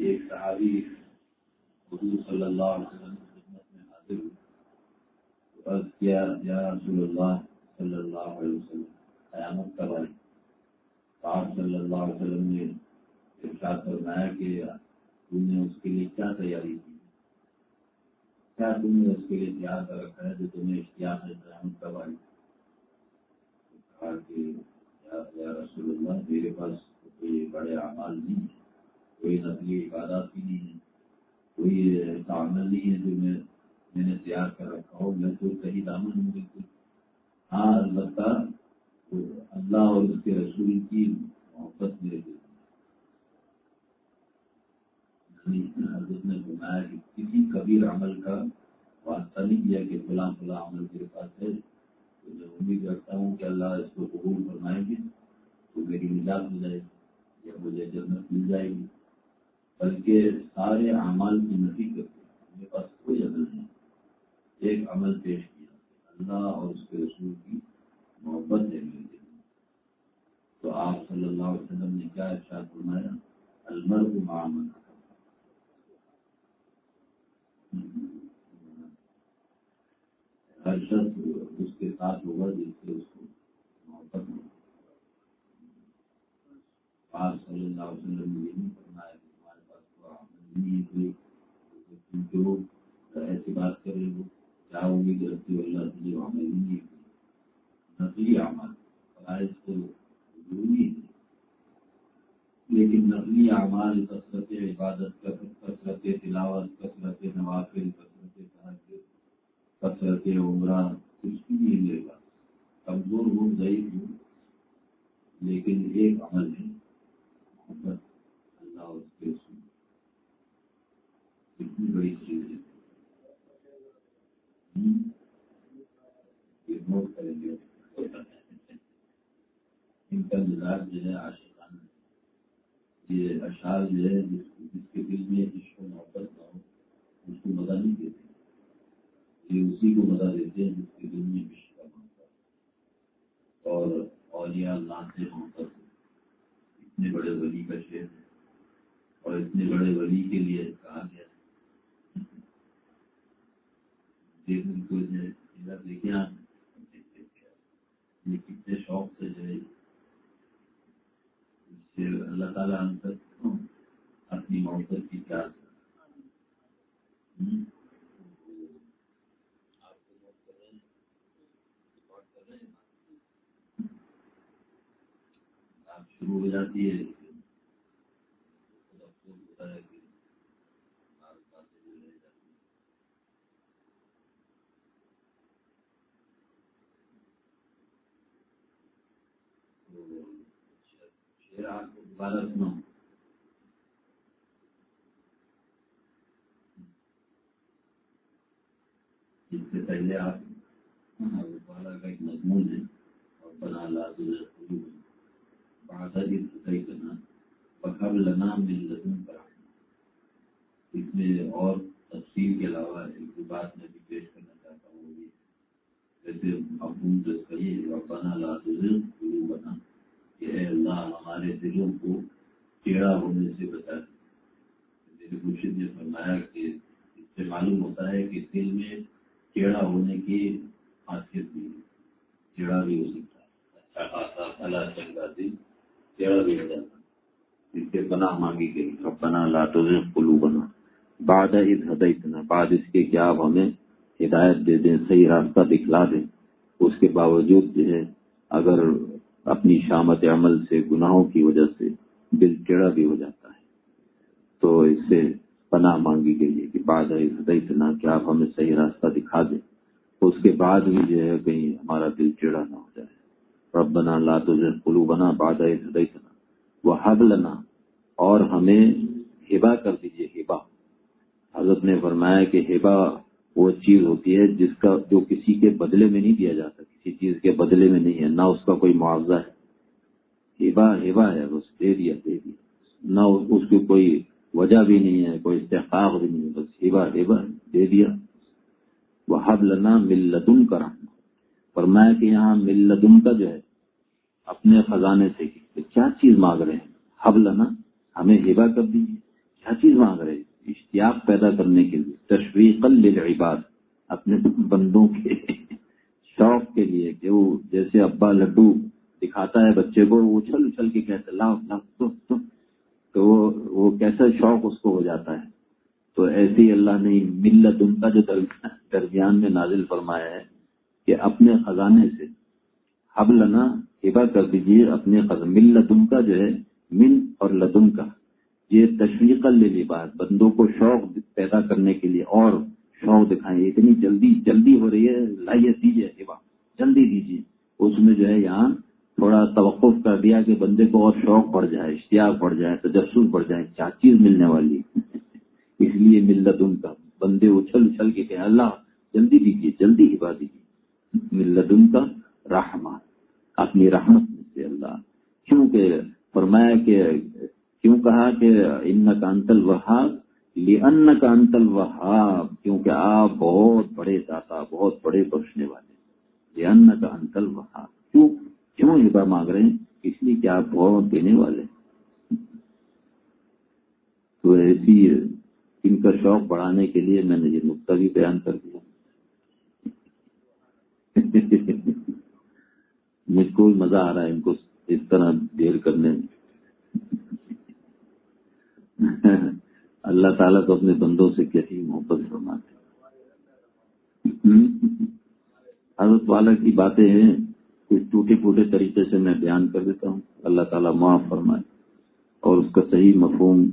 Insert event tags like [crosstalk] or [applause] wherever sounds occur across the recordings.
ایک صحابی حضور صلی اللہ علیہ وسلم کی خدمت میں حاضر ہوئے۔ عرض کیا، یا رسول اللہ صلی اللہ علیہ وسلم، قیامت کا بھائی آپ صلی اللہ علیہ وسلم نے ارشاد فرمایا کہ تم نے اس کے لیے کیا تیاری کی؟ کیا تم نے اس کے لیے تیار کر رکھا ہے جو تمہیں اشتیاق ہے قیامت کا بھائی کہا کہ، یا رسول اللہ، میرے پاس کوئی بڑے اعمال نہیں ہے کوئی نقلی عبادات بھی نہیں ہے کوئی تعمل نہیں ہے جو میں میں نے تیار کر رکھا ہو میں تو صحیح دامن ہوں بالکل ہاں البتہ اللہ اور اس کے رسول کی محبت میرے دل یعنی حضرت نے فرمایا کہ کسی کبیر عمل کا واسطہ نہیں کیا کہ فلاں فلاں عمل میرے پاس ہے، تو میں امید رکھتا ہوں کہ اللہ اس کو قبول فرمائے گی، تو میری نجات ہو جائے گی، یا مجھے جنت مل جائے گی۔ بلکہ سارے اعمال کی نفی کرتے میرے پاس کوئی عمل نہیں۔ ایک عمل پیش کیا۔ اللہ اور اس کے رسول کی محبت ہے میرے دل میں۔ تو آپ صلی اللہ علیہ وسلم نے کیا ارشاد فرمایا؟ المر کو معامل ہر شخص اس کے ساتھ ہوگا جس سے اس کو محبت ہو آپ صلی اللہ علیہ وسلم نے نہیں ہے کوئی جو ایسی بات کرے وہ کیا امید رکھتی ہو اللہ سے جو عمل نہیں ہے نقلی فرائض تو ضروری ہے لیکن نقلی اعمال، کثرت عبادت، کثرت تلاوت، کثرت نوافل، کثرت تحجد کثرت عمرہ کچھ بھی نہیں گا کمزور ہوں، ضعیف ہوں، لیکن ایک عمل ہے، محبت، اللہ اس کے کتنی بڑی چیز ہے نوٹ کریں گے ان کا مزاج جو ہے عاشقانہ یہ اشعار جو ہے جس جس کے دل میں عشق و محبت نہ ہو اس کو مزہ نہیں دیتے یہ اسی کو مزہ دیتے ہیں جس کے دل میں عشق کا محبت اور اولیاء اللہ سے محبت اتنے بڑے ولی کا شعر ہے اور اتنے بڑے ولی کے لیے کہا گیا دیکھیں آپ یہ کتنے شوق سے جو ہے اللہ تعالیٰ ہم تک اپنی محبت کی کیا شروع ہو جاتی ہے آپ کو اس سے پہلے آپ دوبارہ کا ایک مضمون ہے اور بنا لا بہادر کرنا بخب لنا مل لدن پر اس میں اور تفصیل کے علاوہ ایک دو بات میں بھی پیش کرنا چاہتا ہوں یہ جیسے ابو جو کہیے بنا لا بنا کہ اے اللہ ہمارے دلوں کو ٹیڑھا ہونے سے بتا دیں میرے مرشد نے فرمایا کہ اس سے معلوم ہوتا ہے کہ دل میں ٹیڑھا ہونے کی خاصیت بھی ہے۔ ٹیڑھا بھی ہو سکتا ہے۔ اچھا خاصا اللہ چنگا دل ٹیڑھا بھی ہو جاتا اس سے پناہ مانگی گئی۔ ربنا لا تزغ قلوبنا بعد اذ ہدیتنا بعد اس کے کیا آپ ہمیں ہدایت دے دیں، صحیح راستہ دکھلا دیں۔ اس کے باوجود جو ہے، اگر اپنی شامت عمل سے گناہوں کی وجہ سے دل ٹیڑھا بھی ہو جاتا ہے۔ تو اس سے پناہ مانگی گئی ہے کہ بعد اتنا کہ آپ ہمیں صحیح راستہ دکھا دیں۔ اس کے بعد بھی جو ہے کہیں ہمارا دل ٹیڑھا نہ ہو جائے۔ رب بنا لا تجھے کلو بنا باد اتنا وہ حب لنا، اور ہمیں ہبا کر دیجیے ہبا۔ حضرت نے فرمایا کہ ہبا وہ چیز ہوتی ہے جس کا جو کسی کے بدلے میں نہیں دیا جاتا، کسی چیز کے بدلے میں نہیں ہے، نہ اس کا کوئی معاوضہ ہے۔ ہبا ہبا ہے، بس دے دیا دے دیا۔ نہ اس کی کوئی وجہ بھی نہیں ہے، کوئی استحقاق بھی نہیں ہے، بس ہبا ہبا دے دیا۔ وہ حب لنا ملدن کا رحم فرمایا کہ یہاں ملدن کا جو ہے، اپنے خزانے سے کیا چیز مانگ رہے ہیں؟ حب لنا، ہمیں ہبا کر دیجیے کیا چیز مانگ رہے ہیں؟ اشتیاق پیدا کرنے کے لیے تشویق للعباد، اپنے بندوں کے شوق کے لیے کہ وہ جیسے ابا لڈو دکھاتا ہے بچے کو، وہ اچھل اچھل کے کہتے، لاؤ لاؤ، تو وہ کیسا شوق اس کو ہو جاتا ہے۔ تو ایسے ہی اللہ نے ملت ان کا جو درمیان میں نازل فرمایا ہے کہ اپنے خزانے سے حب لنا ہبا کر دیجیے اپنے ملت ان کا جو ہے، من اور لدن کا۔ یہ تشویق لے بات بندوں کو شوق پیدا کرنے کے لیے اور شوق دکھائیں۔ اتنی جلدی جلدی ہو رہی ہے۔ لائیے، دیجیے جلدی دیجیے۔ اس میں جو ہے یہاں تھوڑا توقف کر دیا کہ بندے کو اور شوق بڑھ جائے، اشتیاق بڑھ جائے، تجسس بڑھ جائے، کیا چیز ملنے والی [laughs] اس لیے ملت ان کا۔ بندے اچھل اچھل کے کہ اللہ، جلدی دیجیے، جلدی ہبا دیجیے۔ ملت ان کا رحمت، اپنی رحمت سے اللہ۔ کیونکہ فرمایا کہ کیوں کہا کہ ان کا وہاب ان کا انتل وہاب کیونکہ آپ بہت بڑے داتا بہت بڑے بخشنے والے ان کا انتل وہاب کیوں؟ کیوں ہبا مانگ رہے ہیں؟ اس لیے کہ آپ بہت دینے والے تو ایسی ان کا شوق بڑھانے کے لیے میں نے یہ نقطہ بھی بیان کر دیا۔ [laughs] مجھ کو بھی مزہ آ رہا ہے ان کو اس طرح دیر کرنے میں۔ [laughs] اللہ تعالیٰ تو اپنے بندوں سے کیسی محبت فرماتے حضرت والا کی باتیں ہیں، کچھ ٹوٹے پھوٹے طریقے سے میں بیان کر دیتا ہوں۔ اللہ تعالیٰ معاف فرمائے اور اس کا صحیح مفہوم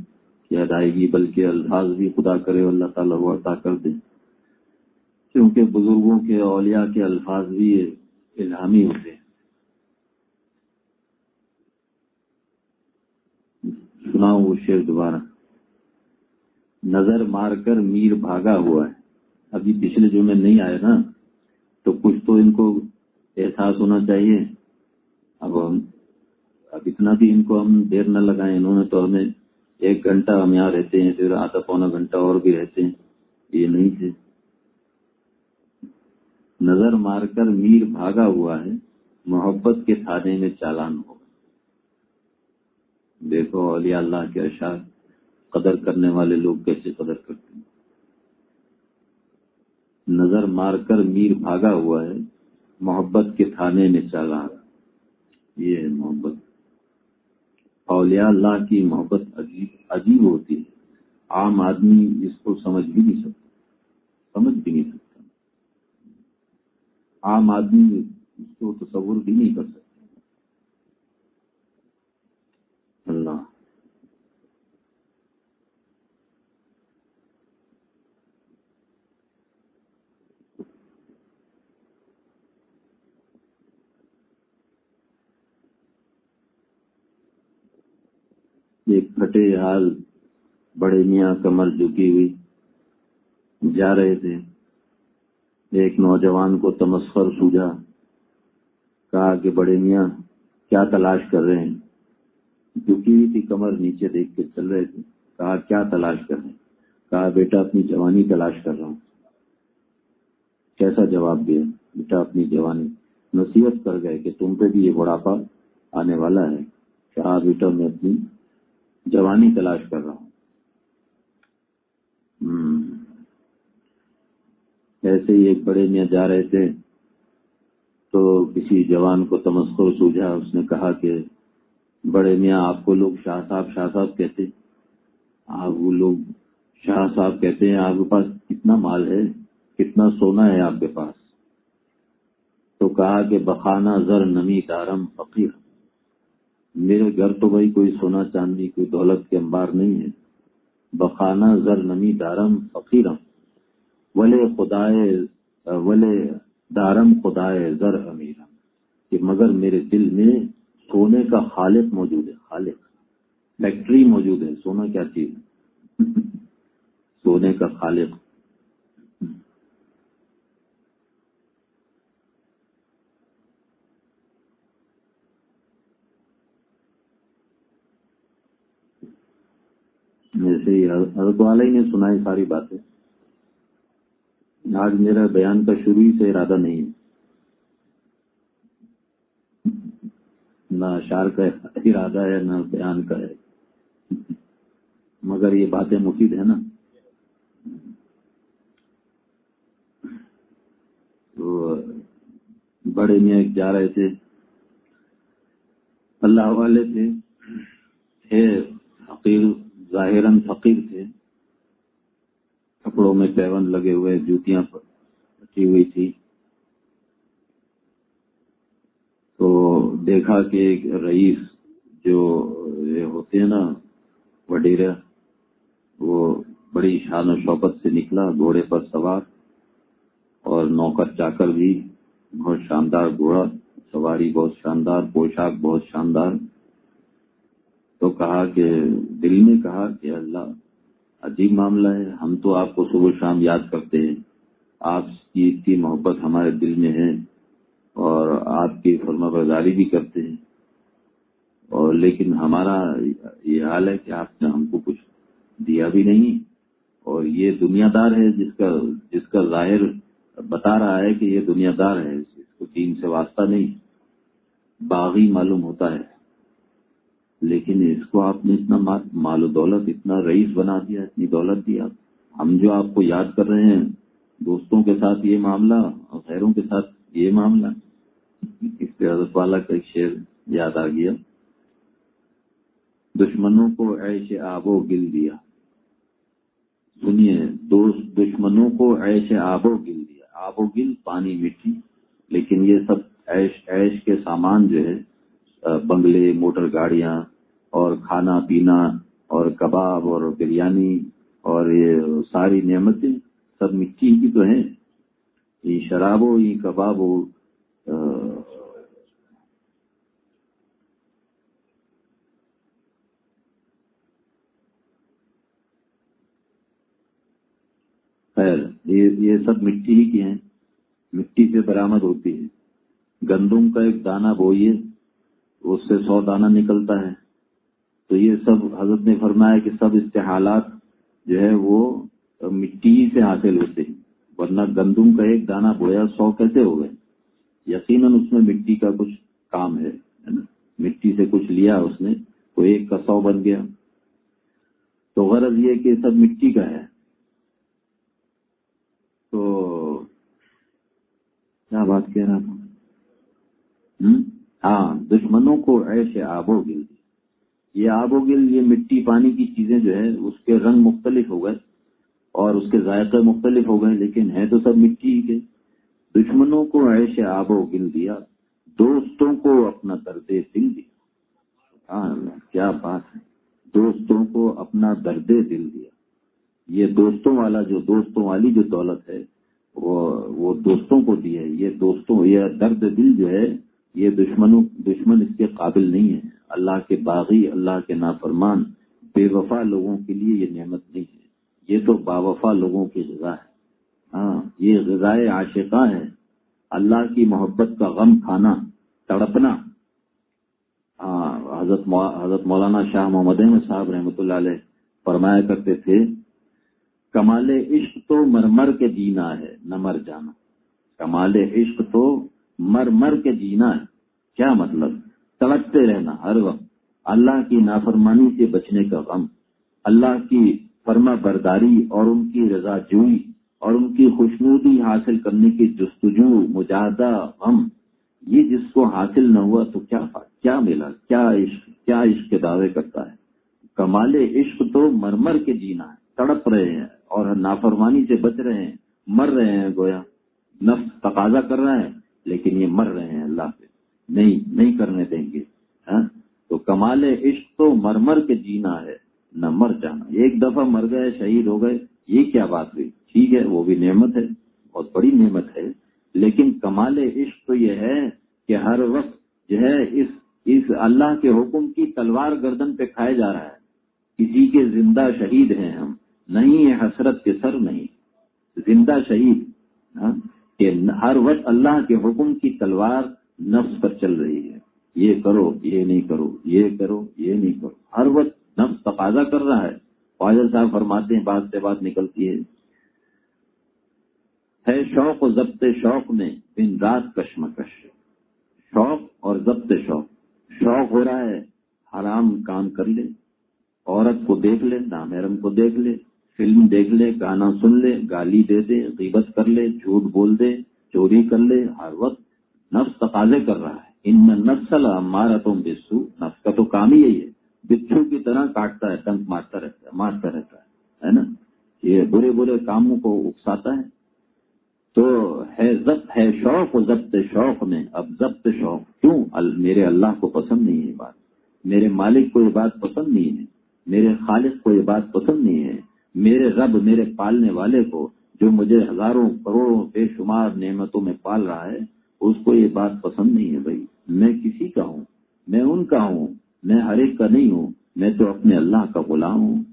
یاد آئے گی، بلکہ الفاظ بھی خدا کرے اللہ تعالیٰ وہ عطا کر دیں کیونکہ بزرگوں کے اولیاء کے الفاظ بھی الہامی ہوتے ہیں۔ سناؤ وہ شیر دوبارہ۔ نظر مار کر میر بھاگا ہوا ہے۔ ابھی پچھلے جو میں نہیں آئے نا تو کچھ تو ان کو احساس ہونا چاہیے۔ اب ہم اب اتنا بھی ان کو ہم دیر نہ لگائیں۔ انہوں نے تو ہمیں ایک گھنٹہ ہم یہاں رہتے ہیں، پھر آدھا پونا گھنٹہ اور بھی رہتے ہیں۔ یہ نہیں تھے۔ نظر مار کر میر بھاگا ہوا ہے، محبت کے تھانے میں چالان ہو۔ دیکھو اولیاء اللہ کے اشار قدر کرنے والے لوگ کیسے قدر کرتے ہیں؟ نظر مار کر میر بھاگا ہوا ہے، محبت کے تھانے میں چلا یہ ہے محبت۔ اولیاء اللہ کی محبت عجیب عجیب ہوتی ہے۔ عام آدمی اس کو سمجھ بھی نہیں سکتا۔ سمجھ بھی نہیں سکتا۔ عام آدمی اس کو تصور بھی نہیں کر سکتا اللہ ایک پھٹے حال بڑے میاں کمر جھکی ہوئی جا رہے تھے۔ ایک نوجوان کو تمسخر سوجا، کہا کہ بڑے میاں، کیا تلاش کر رہے ہیں؟ جھکی ہوئی تھی کمر نیچے دیکھ کے چل رہے تھے۔ کہا، کیا تلاش کر رہے ہیں؟ کہا، بیٹا، اپنی جوانی تلاش کر رہا ہوں۔ کیسا جواب دیا؟ بیٹا، اپنی جوانی۔ نصیحت کر گئے کہ تم پہ بھی یہ بڑھاپا آنے والا ہے۔ کہا، بیٹا، میں اپنی جوانی تلاش کر رہا ہوں۔ ایسے ہی ایک بڑے میاں جا رہے تھے۔ تو کسی جوان کو تمسکر سوجا اس نے کہا کہ بڑے میاں، آپ کو لوگ شاہ صاحب شاہ صاحب کہتے آپ وہ لوگ شاہ صاحب کہتے ہیں، آپ کے پاس کتنا مال ہے؟ کتنا سونا ہے آپ کے پاس؟ تو کہا کہ بخانہ زر نمی دارم فقیر۔ میرے گھر تو بھائی کوئی سونا چاندی کوئی دولت کے انبار نہیں ہے۔ بخانہ زر نمی دارم فقیرم۔ ولے خدائے، ولے دارم خدائے زر امیرم۔ کہ مگر میرے دل میں سونے کا خالق موجود ہے، خالق۔ فیکٹری موجود ہے، سونا کیا چیز [laughs] سونے کا خالق۔ ایسے ہی حضرت والا ہی نے سنائی ساری باتیں۔ آج میرا بیان کا شروع ہی سے ارادہ نہیں ہے۔ نہ اشار کا ارادہ ہے، نہ بیان کا ہے۔ مگر یہ باتیں مفید ہیں نا۔ تو بڑے میاں جا رہے تھے۔ اللہ والے تھے۔ تھے فقیر۔ ظاہراً فقیر تھے۔ کپڑوں میں پیون لگے ہوئے، جوتیاں رکھی ہوئی تھی۔ تو دیکھا کہ ایک رئیس جو یہ ہوتے ہیں نا وڈیرا وہ بڑی شان و شوقت سے نکلا، گھوڑے پر سوار اور نوکر چاکر بھی بہت شاندار گھوڑا، سواری بہت شاندار، پوشاک بہت شاندار۔ تو کہا کہ دل نے کہا کہ اللہ، عجیب معاملہ ہے، ہم تو آپ کو صبح شام یاد کرتے ہیں۔ آپ کی اتنی محبت ہمارے دل میں ہے اور آپ کی فرما برداری بھی کرتے ہیں۔ اور لیکن ہمارا یہ حال ہے کہ آپ نے ہم کو کچھ دیا بھی نہیں اور یہ دنیا دار ہے، جس کا جس کا ظاہر بتا رہا ہے کہ یہ دنیا دار ہے، اس کو دین سے واسطہ نہیں، باغی معلوم ہوتا ہے۔ لیکن اس کو آپ نے اتنا مال و دولت، اتنا رئیس بنا دیا، اتنی دولت دیا۔ ہم جو آپ کو یاد کر رہے ہیں، دوستوں کے ساتھ یہ معاملہ اور خیروں کے ساتھ یہ معاملہ۔ اس سے حضرت والا کا ایک شعر یاد آ گیا۔ دشمنوں کو ایش آب و گل دیا۔ سنیے، دوست، دشمنوں کو ایش آب و گل دیا۔ آب و گل پانی مٹی لیکن یہ سب ایش ایش کے سامان جو ہے بنگلے، موٹر گاڑیاں اور کھانا پینا اور کباب اور بریانی اور یہ ساری نعمتیں سب مٹی کی تو ہیں۔ یہ شراب ہو یہ کباب ہو خیر، یہ سب مٹی ہی کی ہیں۔ مٹی سے برآمد ہوتی ہے۔ گندم کا ایک دانہ بوئیے۔ اس سے سو دانہ نکلتا ہے۔ تو یہ سب حضرت نے فرمایا کہ سب استحالات جو ہے وہ مٹی سے حاصل ہوتے ہیں۔ ورنہ گندم کا ایک دانہ بویا سو کیسے ہو گئے؟ یقیناً اس میں مٹی کا کچھ کام ہے مٹی سے کچھ لیا اس نے، تو ایک کا سو بن گیا۔ تو غرض یہ کہ سب مٹی کا ہے۔ تو کیا بات کہہ رہا تھا؟ ہاں دشمنوں کو ایسے آب و گل۔ یہ آب و گل، یہ مٹی پانی کی چیزیں جو ہے اس کے رنگ مختلف ہو گئے اور اس کے ذائقے مختلف ہو گئے، لیکن ہے تو سب مٹی ہی کے۔ دشمنوں کو ایسے آب و گل دیا، دوستوں کو اپنا درد دل دیا۔ ہاں کیا بات ہے۔ دوستوں کو اپنا درد دل دیا۔ یہ دوستوں والا جو دوستوں والی جو دولت ہے وہ دوستوں کو دی ہے۔ یہ دوستوں، یہ درد دل جو ہے یہ دشمنوں دشمن اس کے قابل نہیں ہے اللہ کے باغی، اللہ کے نافرمان، بے وفا لوگوں کے لیے یہ نعمت نہیں ہے۔ یہ تو باوفا لوگوں کی غذا ہے۔ ہاں یہ غذائے عاشقہ ہے اللہ کی محبت کا غم کھانا، تڑپنا۔ ہاں حضرت حضرت مولانا شاہ محمد احمد صاحب رحمۃ اللہ علیہ فرمایا کرتے تھے، کمال عشق تو مرمر کے جینا ہے، نہ مر جانا۔ کمال عشق تو مر مر کے جینا ہے۔ کیا مطلب؟ تڑپتے رہنا ہر وقت۔ اللہ کی نافرمانی سے بچنے کا غم۔ اللہ کی فرما برداری اور ان کی رضا جوئی اور ان کی خوشنودی حاصل کرنے کی جستجو مجاہدہ غم۔ یہ جس کو حاصل نہ ہوا تو کیا کیا ملا؟ کیا عشق کیا عشق کے دعوے کرتا ہے؟ کمال عشق تو مرمر کے جینا ہے۔ تڑپ رہے ہیں اور نافرمانی سے بچ رہے ہیں۔ مر رہے ہیں گویا۔ نفس تقاضا کر رہا ہے لیکن یہ مر رہے ہیں اللہ سے۔ نہیں نہیں کرنے دیں گے۔ ہاں؟ تو کمال عشق تو مرمر کے جینا ہے، نہ مر جانا۔ ایک دفعہ مر گئے، شہید ہو گئے، یہ کیا بات ہوئی؟ ٹھیک ہے، وہ بھی نعمت ہے، بہت بڑی نعمت ہے۔ لیکن کمال عشق تو یہ ہے کہ ہر وقت جو ہے اس اس اللہ کے حکم کی تلوار گردن پہ کھائے جا رہا ہے۔ کسی کے زندہ شہید ہیں ہم۔ نہیں ہے حسرت کے سر نہیں۔ زندہ شہید۔ ہاں؟ کہ ہر وقت اللہ کے حکم کی تلوار نفس پر چل رہی ہے۔ یہ کرو، یہ نہیں کرو، یہ کرو، یہ نہیں کرو۔ ہر وقت نفس تقاضا کر رہا ہے۔ فاضل صاحب فرماتے ہیں بات سے بات نکلتی ہے۔ ہے شوق و ضبط شوق میں دن رات کشمکش۔ شوق اور ضبط شوق۔ شوق ہو رہا ہے، حرام کام کر لے، عورت کو دیکھ لے، نامحرم کو دیکھ لے۔ فلم دیکھ لے، گانا سن لے، گالی دے دے، غیبت کر لے، جھوٹ بول دے، چوری کر لے، ہر وقت نفس تقاضے کر رہا ہے۔ ان میں نسل ہمارا تو بسو نفس کا تو کام ہی یہی ہے۔ بچھو کی طرح کاٹتا ہے، ٹنک مارتا رہتا ہے، مارتا رہتا ہے نا؟ یہ برے برے کاموں کو اکساتا ہے۔ تو ہے ضبط، ہے شوق، و ضبط شوق میں۔ اب ضبط شوق کیوں؟ میرے اللہ کو پسند نہیں ہے بات۔ میرے مالک کو یہ بات پسند نہیں ہے۔ میرے خالق کو یہ بات پسند نہیں ہے۔ میرے رب، میرے پالنے والے کو جو مجھے ہزاروں کروڑوں بے شمار نعمتوں میں پال رہا ہے، اس کو یہ بات پسند نہیں ہے بھائی۔ میں کسی کا ہوں، میں ان کا ہوں، میں ہر ایک کا نہیں ہوں، میں تو اپنے اللہ کا غلام ہوں۔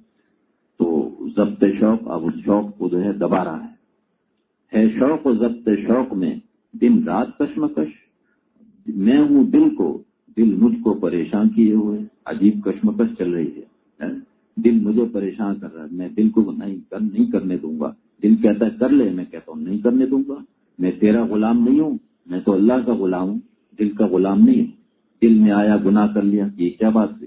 تو ضبط شوق، اب اس شوق کو جو ہے دبا رہا ہے۔ ہے شوق و ضبط شوق میں دن رات کشمکش۔ میں ہوں دل کو، دل مجھ کو پریشان کیے ہوئے، عجیب کشمکش چل رہی ہے۔ دل مجھے پریشان کر رہا ہے، میں دل کو نہیں کر نہیں کرنے دوں گا۔ دل کہتا ہے، کر لے، میں کہتا ہوں، نہیں کرنے دوں گا۔ میں تیرا غلام نہیں ہوں، میں تو اللہ کا غلام ہوں۔ دل کا غلام نہیں ہوں دل میں آیا گناہ کر لیا، یہ کیا بات تھی؟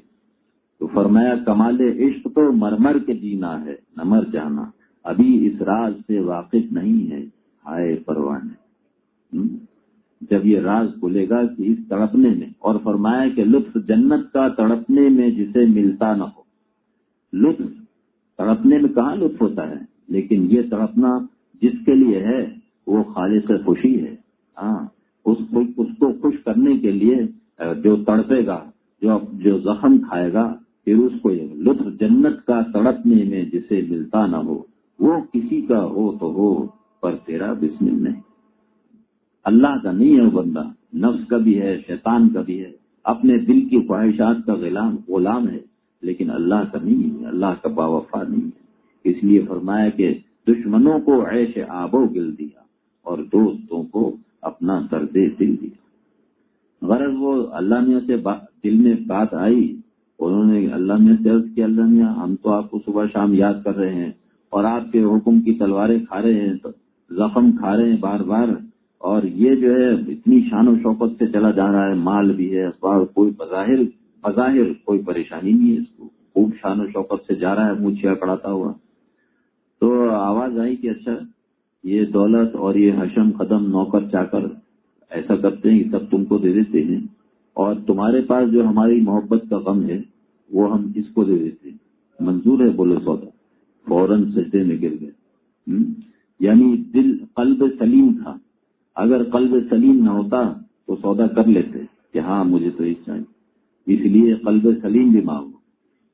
تو فرمایا، کمال عشق تو مرمر کے جینا ہے نمر جانا۔ ابھی اس راز سے واقف نہیں ہے، ہائے پروانے جب یہ راز کھلے گا کہ اس تڑپنے میں، اور فرمایا کہ لطف جنت کا تڑپنے میں جسے ملتا نہ ہو۔ لطف، تڑپنے میں کہاں لطف ہوتا ہے؟ لیکن یہ تڑپنا جس کے لیے ہے، وہ خالص خوشی ہے۔ ہاں اس کو خوش کرنے کے لیے جو تڑپے گا، جو جو زخم کھائے گا، پھر اس کو لطف جنت کا تڑپنے میں جسے ملتا نہ ہو، وہ کسی کا ہو تو ہو، پر تیرا بسم نہیں۔ اللہ کا نہیں ہے وہ بندہ، نفس کا بھی ہے، شیطان کا بھی ہے، اپنے دل کی خواہشات کا غلام غلام ہے۔ لیکن اللہ کا نہیں ہے، اللہ کا باوفا نہیں ہے۔ اس لیے فرمایا کہ دشمنوں کو عیش آبو گل دیا اور دوستوں کو اپنا درد دل دیا۔ غرض وہ اللہ میاں سے دل میں بات آئی، انہوں نے اللہ میاں سے عرض کیا، اللہ میاں ہم تو آپ کو صبح شام یاد کر رہے ہیں اور آپ کے حکم کی تلواریں کھا رہے ہیں زخم کھا رہے ہیں بار بار۔ اور یہ جو ہے، اتنی شان و شوقت سے چلا جا رہا ہے، مال بھی ہے کوئی بظاہر بظاہر کوئی پریشانی نہیں ہے اس کو۔ خوب شان و شوقت سے جا رہا ہے، منہ کڑاتا ہوا۔ تو آواز آئی کہ اچھا یہ دولت اور یہ حشم قدم نوکر چا کر ایسا کرتے ہیں سب تم کو دے دیتے ہیں۔ اور تمہارے پاس جو ہماری محبت کا غم ہے، وہ ہم اس کو دے دیتے ہیں؟ منظور ہے بولے سودا۔ فوراً سجدے میں گر گئے۔ یعنی دل قلب سلیم تھا۔ اگر قلب سلیم نہ ہوتا تو سودا کر لیتے کہ ہاں مجھے تو اس چاہیے۔ اس لیے قلب سلیم بھی مانگو۔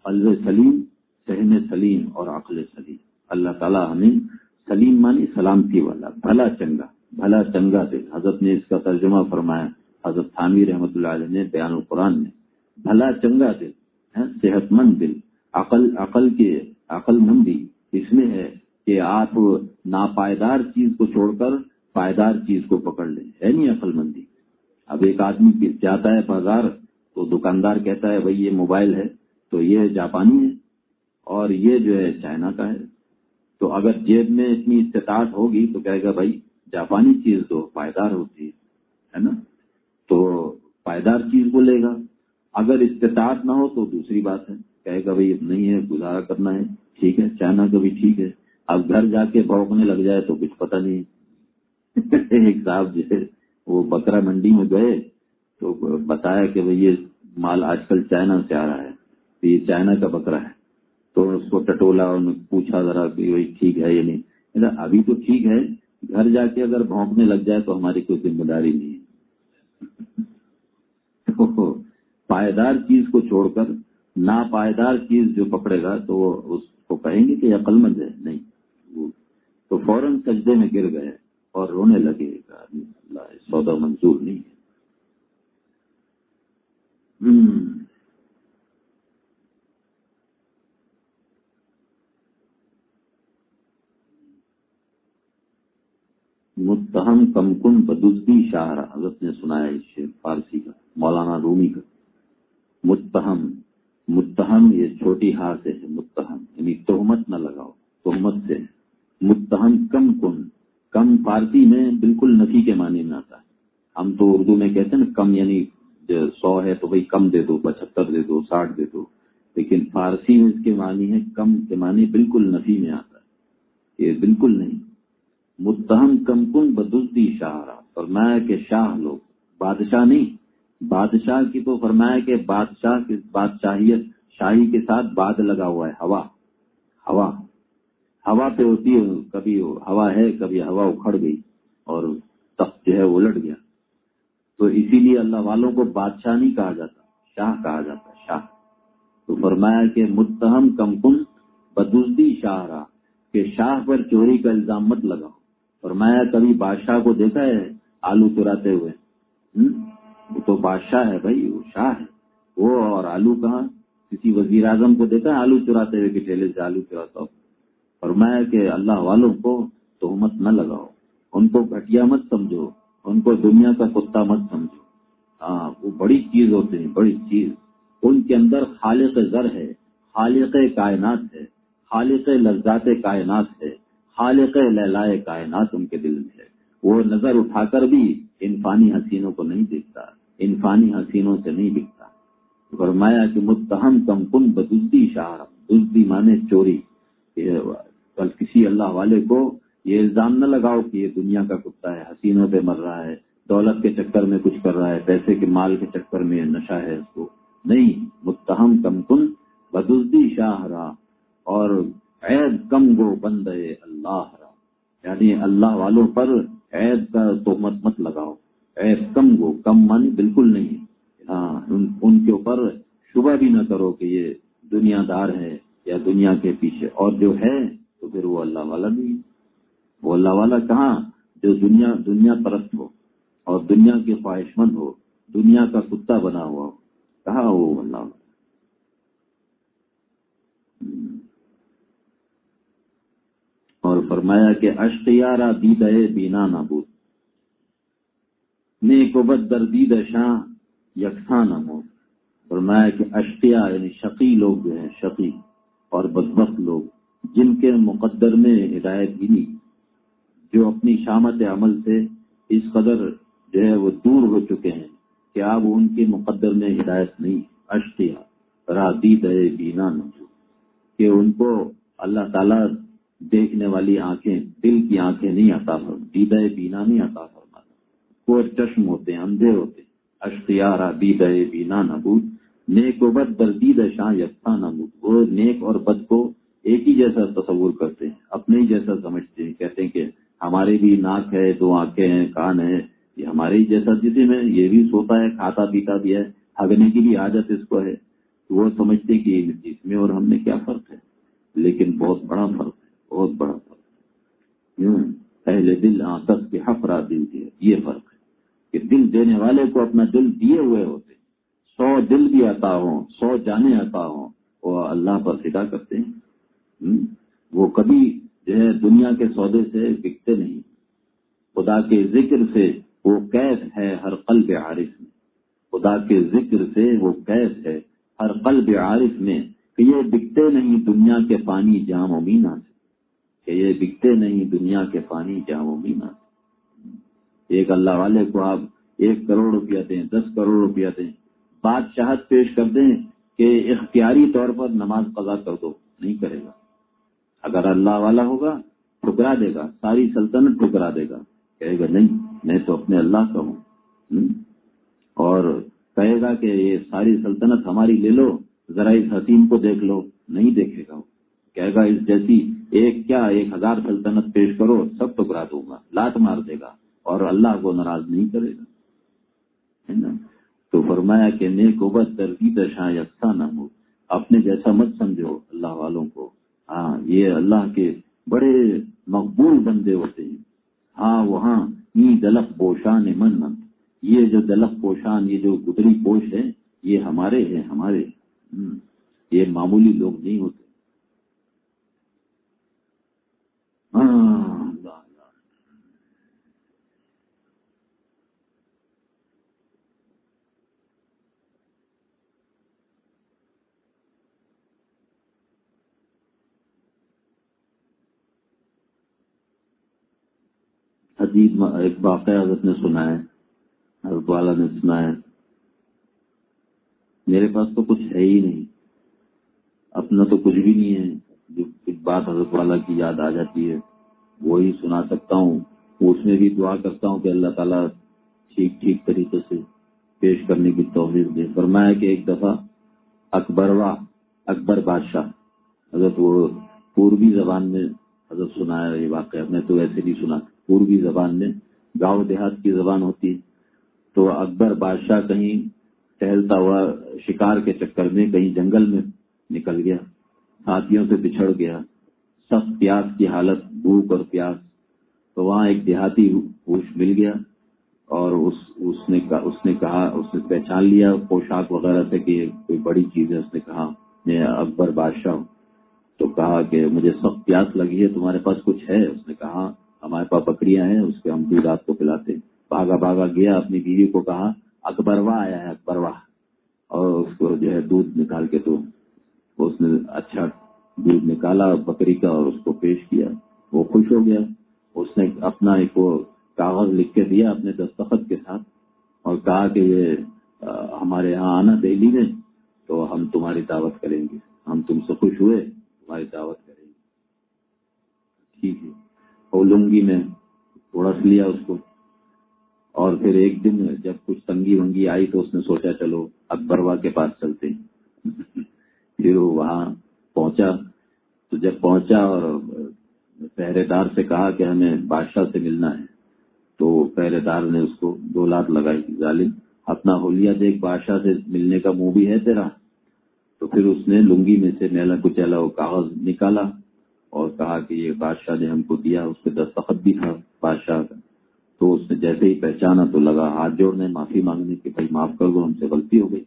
قلب سلیم سہن سلیم اور عقل سلیم۔ اللہ تعالیٰ ہمیں سلیم مانی سلامتی والا، بھلا چنگا بھلا چنگا دل حضرت نے اس کا ترجمہ فرمایا۔ حضرت تھانوی رحمۃ اللہ علیہ نے بیان القرآن میں بھلا چنگا دل ہاں، صحت مند دل۔ عقل عقل کے، عقل مندی۔ اس میں ہے کہ آپ ناپائیدار چیز کو چھوڑ کر پائیدار چیز کو پکڑ لیں۔ ہے نہیں عقل مندی؟ اب ایک آدمی جاتا ہے بازار تو دکاندار کہتا ہے، بھائی، یہ موبائل ہے، تو یہ جاپانی ہے اور یہ جو ہے چائنا کا ہے۔ تو اگر جیب میں اتنی استطاعت ہوگی تو کہے گا، بھائی، جاپانی چیز تو پائیدار ہوتی ہے نا؟ تو پائیدار چیز بولے گا۔ اگر استطاعت نہ ہو تو دوسری بات ہے، کہے گا، بھائی نہیں ہے، گزارا کرنا ہے، ٹھیک ہے، چائنا کا بھی ٹھیک ہے۔ اب گھر جا کے بھوکنے لگ جائے تو کچھ پتہ نہیں۔ [laughs] ایک صاحب جیسے وہ بکرا منڈی میں گئے۔ تو بتایا کہ یہ مال آج کل چائنا سے آ رہا ہے، تو یہ چائنا کا بکرا ہے۔ تو اس کو ٹٹولا اور پوچھا ذرا کہ وہی ٹھیک ہے یا نہیں؟ ابھی تو ٹھیک ہے، گھر جا کے اگر بھونکنے لگ جائے تو ہماری کوئی ذمہ داری نہیں ہے۔ تو پائیدار چیز کو چھوڑ کر نا پائیدار چیز جو پکڑے گا تو وہ اس کو کہیں گے کہ عقل مند ہے؟ نہیں تو فوراً سجدے میں گر گئے اور رونے لگے۔ اللہ، سودا منظور نہیں ہے۔ متہم کم کن بدزدی شاہ حضرت نے سنایا اس شیر فارسی کا، مولانا رومی کا۔ متہم متہم یہ چھوٹی ہار سے ہے، متہم۔ یعنی تہمت نہ لگاؤ، تہمت سے متہم کم کن، کم فارسی میں بالکل نفی کے معنی میں آتا ہے۔ ہم تو اردو میں کہتے ہیں نا، کم یعنی سو ہے تو بھائی کم دے دو پچہتر دے دو، ساٹھ دے دو۔ لیکن فارسی میں اس کے معنی ہے کم، کے معنی بالکل نفی میں آتا ہے۔ یہ بالکل نہیں۔ متہم کم کن بدزدی شاہ فرمایا کہ شاہ لوگ۔ بادشاہ نہیں۔ بادشاہ کی تو فرمایا کہ بادشاہ کی بادشاہیت، شاہی کے ساتھ باد لگا ہوا ہے، ہوا۔ ہوا۔ ہوا پہ ہوتی ہے، کبھی ہوا ہے، کبھی ہوا اکھڑ گئی اور تخت جو ہے وہ الٹ گیا۔ تو اسی لیے اللہ والوں کو بادشاہ نہیں کہا جاتا، شاہ کہا جاتا شاہ۔ تو فرمایا کہ متہم کم کن بدزدی شاہ رہا کہ شاہ پر چوری کا الزام مت لگاؤ۔ فرمایا کبھی بادشاہ کو دیکھا ہے آلو چراتے ہوئے؟ وہ تو بادشاہ ہے بھائی، وہ شاہ ہے۔ وہ اور آلو کہاں؟ کسی وزیر اعظم کو دیکھا ہے آلو چراتے ہوئے کہ ٹھیلے سے آلو چراتا ہو۔ فرمایا کہ اللہ والوں کو تہمت نہ لگاؤ، ان کو گھٹیا مت سمجھو۔ ان کو دنیا کا کتا مت سمجھو۔ ہاں وہ بڑی چیز ہوتے ہیں، بڑی چیز۔ ان کے اندر خالق زر ہے، خالق کائنات ہے، خالق لذات کائنات ہے، خالق لہلائے کائنات ان کے دل میں ہے۔ وہ نظر اٹھا کر بھی انفانی حسینوں کو نہیں دیکھتا، انفانی حسینوں سے نہیں دکھتا۔ فرمایا کہ متہم کم کن بدزدی شاہ دزدی مانے چوری۔ کل کسی اللہ والے کو یہ الزام نہ لگاؤ کہ یہ دنیا کا کتا ہے، حسینوں پہ مر رہا ہے، دولت کے چکر میں کچھ کر رہا ہے، پیسے کے مال کے چکر میں نشہ ہے اس کو۔ نہیں متہم کم کن، بدزدی شاہ رہا اور عید کم گو بند اللہ رہا یعنی اللہ والوں پر عید کا تہمت مت لگاؤ۔ عید کم گو، کم من بالکل نہیں ہاں ان کے اوپر شبہ بھی نہ کرو کہ یہ دنیا دار ہے یا دنیا کے پیچھے۔ اور جو ہے، تو پھر وہ اللہ والا نہیں وہ اللہ والا کہاں؟ جو دنیا دنیا پرست ہو اور دنیا کے خواہش مند ہو، دنیا کا کتا بنا ہوا ہو۔ کہاں وہ اللہ والا؟ اور فرمایا کہ اشتیارہ دید بینا نابود۔ نیک و بد شاہ یکساں نمو فرمایا کہ اشتیا یعنی شقی لوگ جو ہیں، شقی اور بدبخت لوگ، جن کے مقدر میں ہدایت بھی نہیں۔ جو اپنی شامت عمل سے اس قدر جو ہے وہ دور ہو چکے ہیں کہ اب ان کے مقدر میں ہدایت نہیں اشتیا را دید ہے، بینا نمو کہ ان کو اللہ تعالیٰ دیکھنے والی آنکھیں، دل کی آنکھیں نہیں آتا فرما دید بینا نہیں آتا فرما وہ چشم ہوتے ہیں، اندھے ہوتے ہیں۔ اشتیارہ دید بینا نبود۔ نیک و بد، دردید شاہ یکساں نبود۔ وہ نیک اور بد کو ایک ہی جیسا تصور کرتے ہیں، اپنے ہی جیسا سمجھتے ہیں، کہتے ہیں کہ ہمارے بھی ناک ہے، دو آنکھیں ہیں، کان ہے یہ ہمارے ہی جیسا جسم ہے، یہ بھی سوتا ہے، کھاتا پیتا بھی ہے ہگنے کی بھی عادت اس کو ہے۔ وہ سمجھتے کہ اس میں اور ہم میں کیا فرق ہے؟ لیکن بہت بڑا فرق ہے، بہت بڑا فرق ہے۔ پہلے دل آتس کے حفرا دل دیا یہ فرق ہے کہ دل دینے والے کو اپنا دل دیے ہوئے ہوتے۔ سو دل بھی آتا ہوں، سو جانے آتا ہوں وہ اللہ پر فدا کرتے ہیں۔ وہ کبھی جو ہے دنیا کے سودے سے بکتے نہیں۔ خدا کے ذکر سے وہ قید ہے ہر قلب عارف میں۔ خدا کے ذکر سے وہ قید ہے ہر قلب عارف میں کہ یہ بکتے نہیں دنیا کے پانی جام و مینا سے۔ کہ یہ بکتے نہیں دنیا کے پانی جام و مینا سے۔ ایک اللہ والے کو آپ ایک کروڑ روپیہ دیں، دس کروڑ روپیہ دیں، بادشاہت پیش کر دیں کہ اختیاری طور پر نماز قضا کر دو، نہیں کرے گا۔ اگر اللہ والا ہوگا، ٹھکرا دے گا، ساری سلطنت ٹھکرا دے گا۔ کہے گا، نہیں، میں تو اپنے اللہ کا ہوں۔ اور کہے گا کہ یہ ساری سلطنت ہماری لے لو، ذرا اس حسین کو دیکھ لو۔ نہیں دیکھے گا کہے گا، اس جیسی ایک کیا ایک ہزار سلطنت پیش کرو، سب ٹکرا دوں گا، لات مار دے گا۔ اور اللہ کو ناراض نہیں کرے گا۔ ہے نا؟ تو فرمایا کہ نیک وبت تربی دشا یکساں نہ ہو۔ اپنے جیسا مت سمجھو اللہ والوں کو۔ ہاں یہ اللہ کے بڑے مقبول بندے ہوتے ہیں۔ ہاں وہاں ای دلک پوشان من من۔ یہ جو دلک پوشان، یہ جو گدری پوش ہے، یہ ہمارے ہیں، ہمارے۔ یہ معمولی لوگ نہیں ہوتے۔ حدیث ایک واقعہ حضرت نے سنا ہے، حضرت والا نے سنا ہے۔ میرے پاس تو کچھ ہے ہی نہیں۔ اپنا تو کچھ بھی نہیں ہے۔ جو کچھ بات حضرت والا کی یاد آ جاتی ہے، وہی سنا سکتا ہوں۔ اس میں بھی دعا کرتا ہوں کہ اللہ تعالیٰ ٹھیک ٹھیک طریقے سے پیش کرنے کی توفیق دے۔ فرمایا کہ ایک دفعہ اکبروا اکبر بادشاہ، حضرت وہ پوربی زبان میں حضرت سنایا یہ واقعہ، میں تو ایسے نہیں سنا۔ پوربی زبان میں، گاؤں دیہات کی زبان ہوتی۔ تو اکبر بادشاہ کہیں ٹہلتا ہوا شکار کے چکر میں کہیں جنگل میں نکل گیا۔ ہاتھیوں سے بچھڑ گیا۔ سخت پیاس کی حالت، بھوک اور پیاس۔ تو وہاں ایک دیہاتی ہوش مل گیا اور اس اس نے اس نے کہا، اس نے پہچان لیا پوشاک وغیرہ سے کہ کوئی بڑی چیز ہے۔ اس نے کہا، میں اکبر بادشاہ ہوں۔ تو کہا کہ مجھے سخت پیاس لگی ہے، تمہارے پاس کچھ ہے؟ اس نے کہا ہمارے پاس بکریاں ہیں، اس کے ہم دودھ آپ کو پلاتے بھاگا بھاگا گیا، اپنی بیوی کو کہا، اکبروا آیا ہے، اکبروا۔ اور اس کو جو ہے دودھ نکال کے تو اس نے اچھا دودھ نکالا، بکری کا، اور اس کو پیش کیا۔ وہ خوش ہو گیا۔ اس نے اپنا ایک وہ کاغذ لکھ کے دیا اپنے دستخط کے ساتھ اور کہا کہ یہ ہمارے یہاں آنا دہلی میں، تو ہم تمہاری دعوت کریں گے۔ ہم تم سے خوش ہوئے، تمہاری دعوت کریں گے ٹھیک ہے اور لنگی میں اڑس لیا اس کو۔ اور پھر ایک دن جب کچھ تنگی ونگی آئی تو اس نے سوچا، چلو اکبروا کے پاس چلتے ہیں۔ [laughs] پھر وہ وہاں پہنچا۔ تو جب پہنچا اور پہرے دار سے کہا کہ ہمیں بادشاہ سے ملنا ہے، تو پہرے دار نے اس کو دو لات لگائی، ظالم، اپنا ہولیا دیکھ بادشاہ سے ملنے کا منہ بھی ہے تیرا۔ تو پھر اس نے لنگی میں سے میلا کچیلا وہ کاغذ نکالا۔ اور کہا کہ یہ بادشاہ نے ہم کو دیا اس پہ دستخط بھی تھا بادشاہ کا۔ تو اس نے جیسے ہی پہچانا تو لگا، ہاتھ جوڑنے معافی مانگنے کہ بھائی معاف کر دو، ہم سے غلطی ہو گئی۔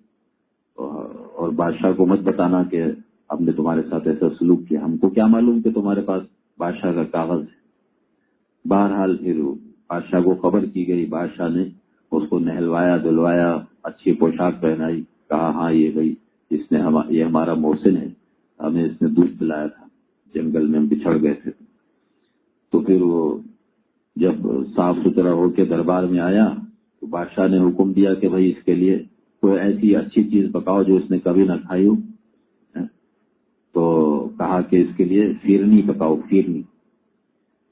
اور بادشاہ کو مت بتانا کہ ہم نے تمہارے ساتھ ایسا سلوک کیا۔ ہم کو کیا معلوم کہ تمہارے پاس بادشاہ کا کاغذ ہے؟ بہرحال پھر بادشاہ کو خبر کی گئی۔ بادشاہ نے اس کو نہلوایا دلوایا اچھی پوشاک پہنائی، کہا ہاں یہ بھائی، اس نے یہ ہمارا موسن ہے، ہمیں اس نے دودھ پلایا تھا۔ جنگل میں ہم بچھڑ گئے تھے۔ تو پھر وہ جب صاف ستھرا ہو کے دربار میں آیا، تو بادشاہ نے حکم دیا کہ بھائی اس کے لیے کوئی ایسی اچھی چیز پکاؤ جو اس نے کبھی نہ کھائی ہو۔ ہاں۔ تو کہا کہ اس کے لیے فیرنی پکاؤ فیرنی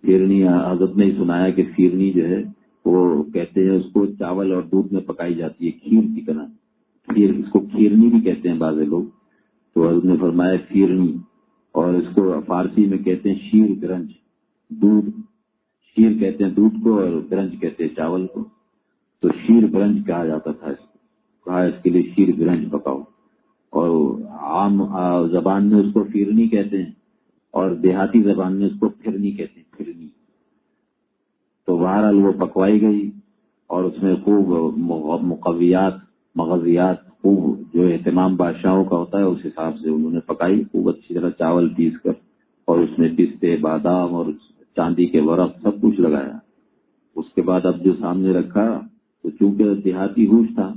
فیرنی حضرت نے سنایا کہ فیرنی جو ہے، وہ کہتے ہیں اس کو چاول اور دودھ میں پکائی جاتی ہے، کھیر کی طرح۔ کھیر، اس کو کھیرنی بھی کہتے ہیں بعض لوگ۔ تو حضرت نے فرمایا فیرنی اور اس کو فارسی میں کہتے ہیں شیر گرنج، دودھ۔ شیر کہتے ہیں دودھ کو اور گرنج کہتے ہیں چاول کو۔ تو شیر گرنج کہا جاتا تھا اس کو۔ کہا اس کے لیے شیر گرنج پکاؤ۔ اور عام زبان میں اس کو فیرنی کہتے ہیں۔ اور دیہاتی زبان میں اس کو پھرنی کہتے ہیں، پھرنی۔ تو بہرحال وہ پکوائی گئی اور اس میں خوب مقویات مغزیات خوب جو اہتمام بادشاہوں کا ہوتا ہے، اس حساب سے انہوں نے پکائی، خوب اچھی طرح چاول پیس کر اور اس میں پستے، بادام اور چاندی کے ورق سب کچھ لگایا۔ اس کے بعد اب جو سامنے رکھا، تو چونکہ دیہاتی ہوش تھا،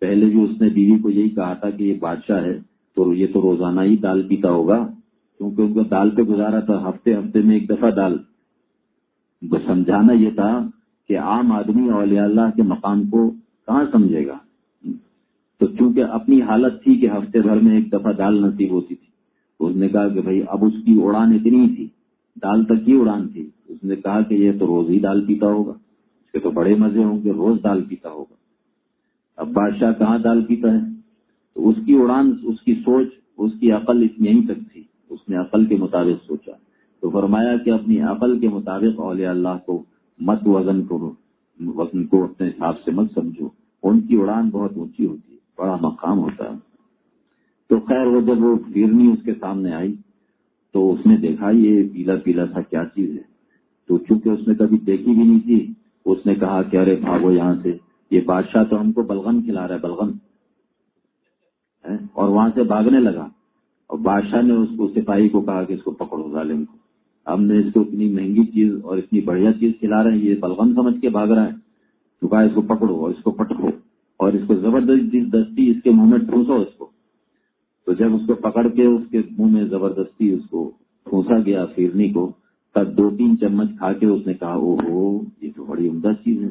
پہلے جو اس نے بیوی کو یہی کہا تھا کہ یہ بادشاہ ہے، تو یہ تو روزانہ ہی دال پیتا ہوگا کیونکہ ان کو دال پہ گزارا تھا، ہفتے ہفتے میں ایک دفعہ دال۔ سمجھانا یہ تھا کہ عام آدمی اولیاء اللہ کے مقام کو کہاں سمجھے گا؟ تو چونکہ اپنی حالت تھی کہ ہفتے بھر میں ایک دفعہ دال نصیب ہوتی تھی اس نے کہا کہ بھائی اب اس کی اڑان اتنی تھی، دال تک کی اڑان تھی اس نے کہا کہ یہ تو روز ہی دال پیتا ہوگا، اس کے تو بڑے مزے ہوں گے، روز دال پیتا ہوگا۔ اب بادشاہ کہاں دال پیتا ہے؟ تو اس کی اڑان، اس کی سوچ، اس کی عقل یہیں تک تھی، اس نے عقل کے مطابق سوچا۔ تو فرمایا کہ اپنی عقل کے مطابق اولیاء اللہ کو مت وزن کرو، وزن کو اپنے حساب سے مت سمجھو، ان کی اڑان بہت اونچی ہوتی ہے۔ بڑا مقام ہوتا ہے۔ تو خیر وہ جب وہ گرنی اس کے سامنے آئی تو اس نے دیکھا یہ پیلا پیلا تھا کیا چیز ہے۔ تو چونکہ اس نے کبھی دیکھی بھی نہیں تھی، اس نے کہا کہ ارے بھاگو یہاں سے، یہ بادشاہ تو ہم کو بلغن کھلا رہا ہے بلغن اور وہاں سے بھاگنے لگا۔ اور بادشاہ نے اس کو، سپاہی کو کہا کہ اس کو پکڑو ظالم کو۔ ہم نے اس کو اتنی مہنگی چیز اور اتنی بڑھیا چیز کھلا رہے ہیں، یہ بلغم سمجھ کے بھاگ رہا ہے۔ تو کہا اس کو پکڑو اور اس کو پٹکو۔ اور اس کو زبردستی دستی اس کے منہ میں ٹھوسو اس کو۔ تو جب اس کو پکڑ کے اس کے منہ میں زبردستی اس کو ٹھوسا گیا فیرنی کو، تب دو تین چمچ کھا کے اس نے کہا او ہو یہ تو بڑی عمدہ چیز ہے۔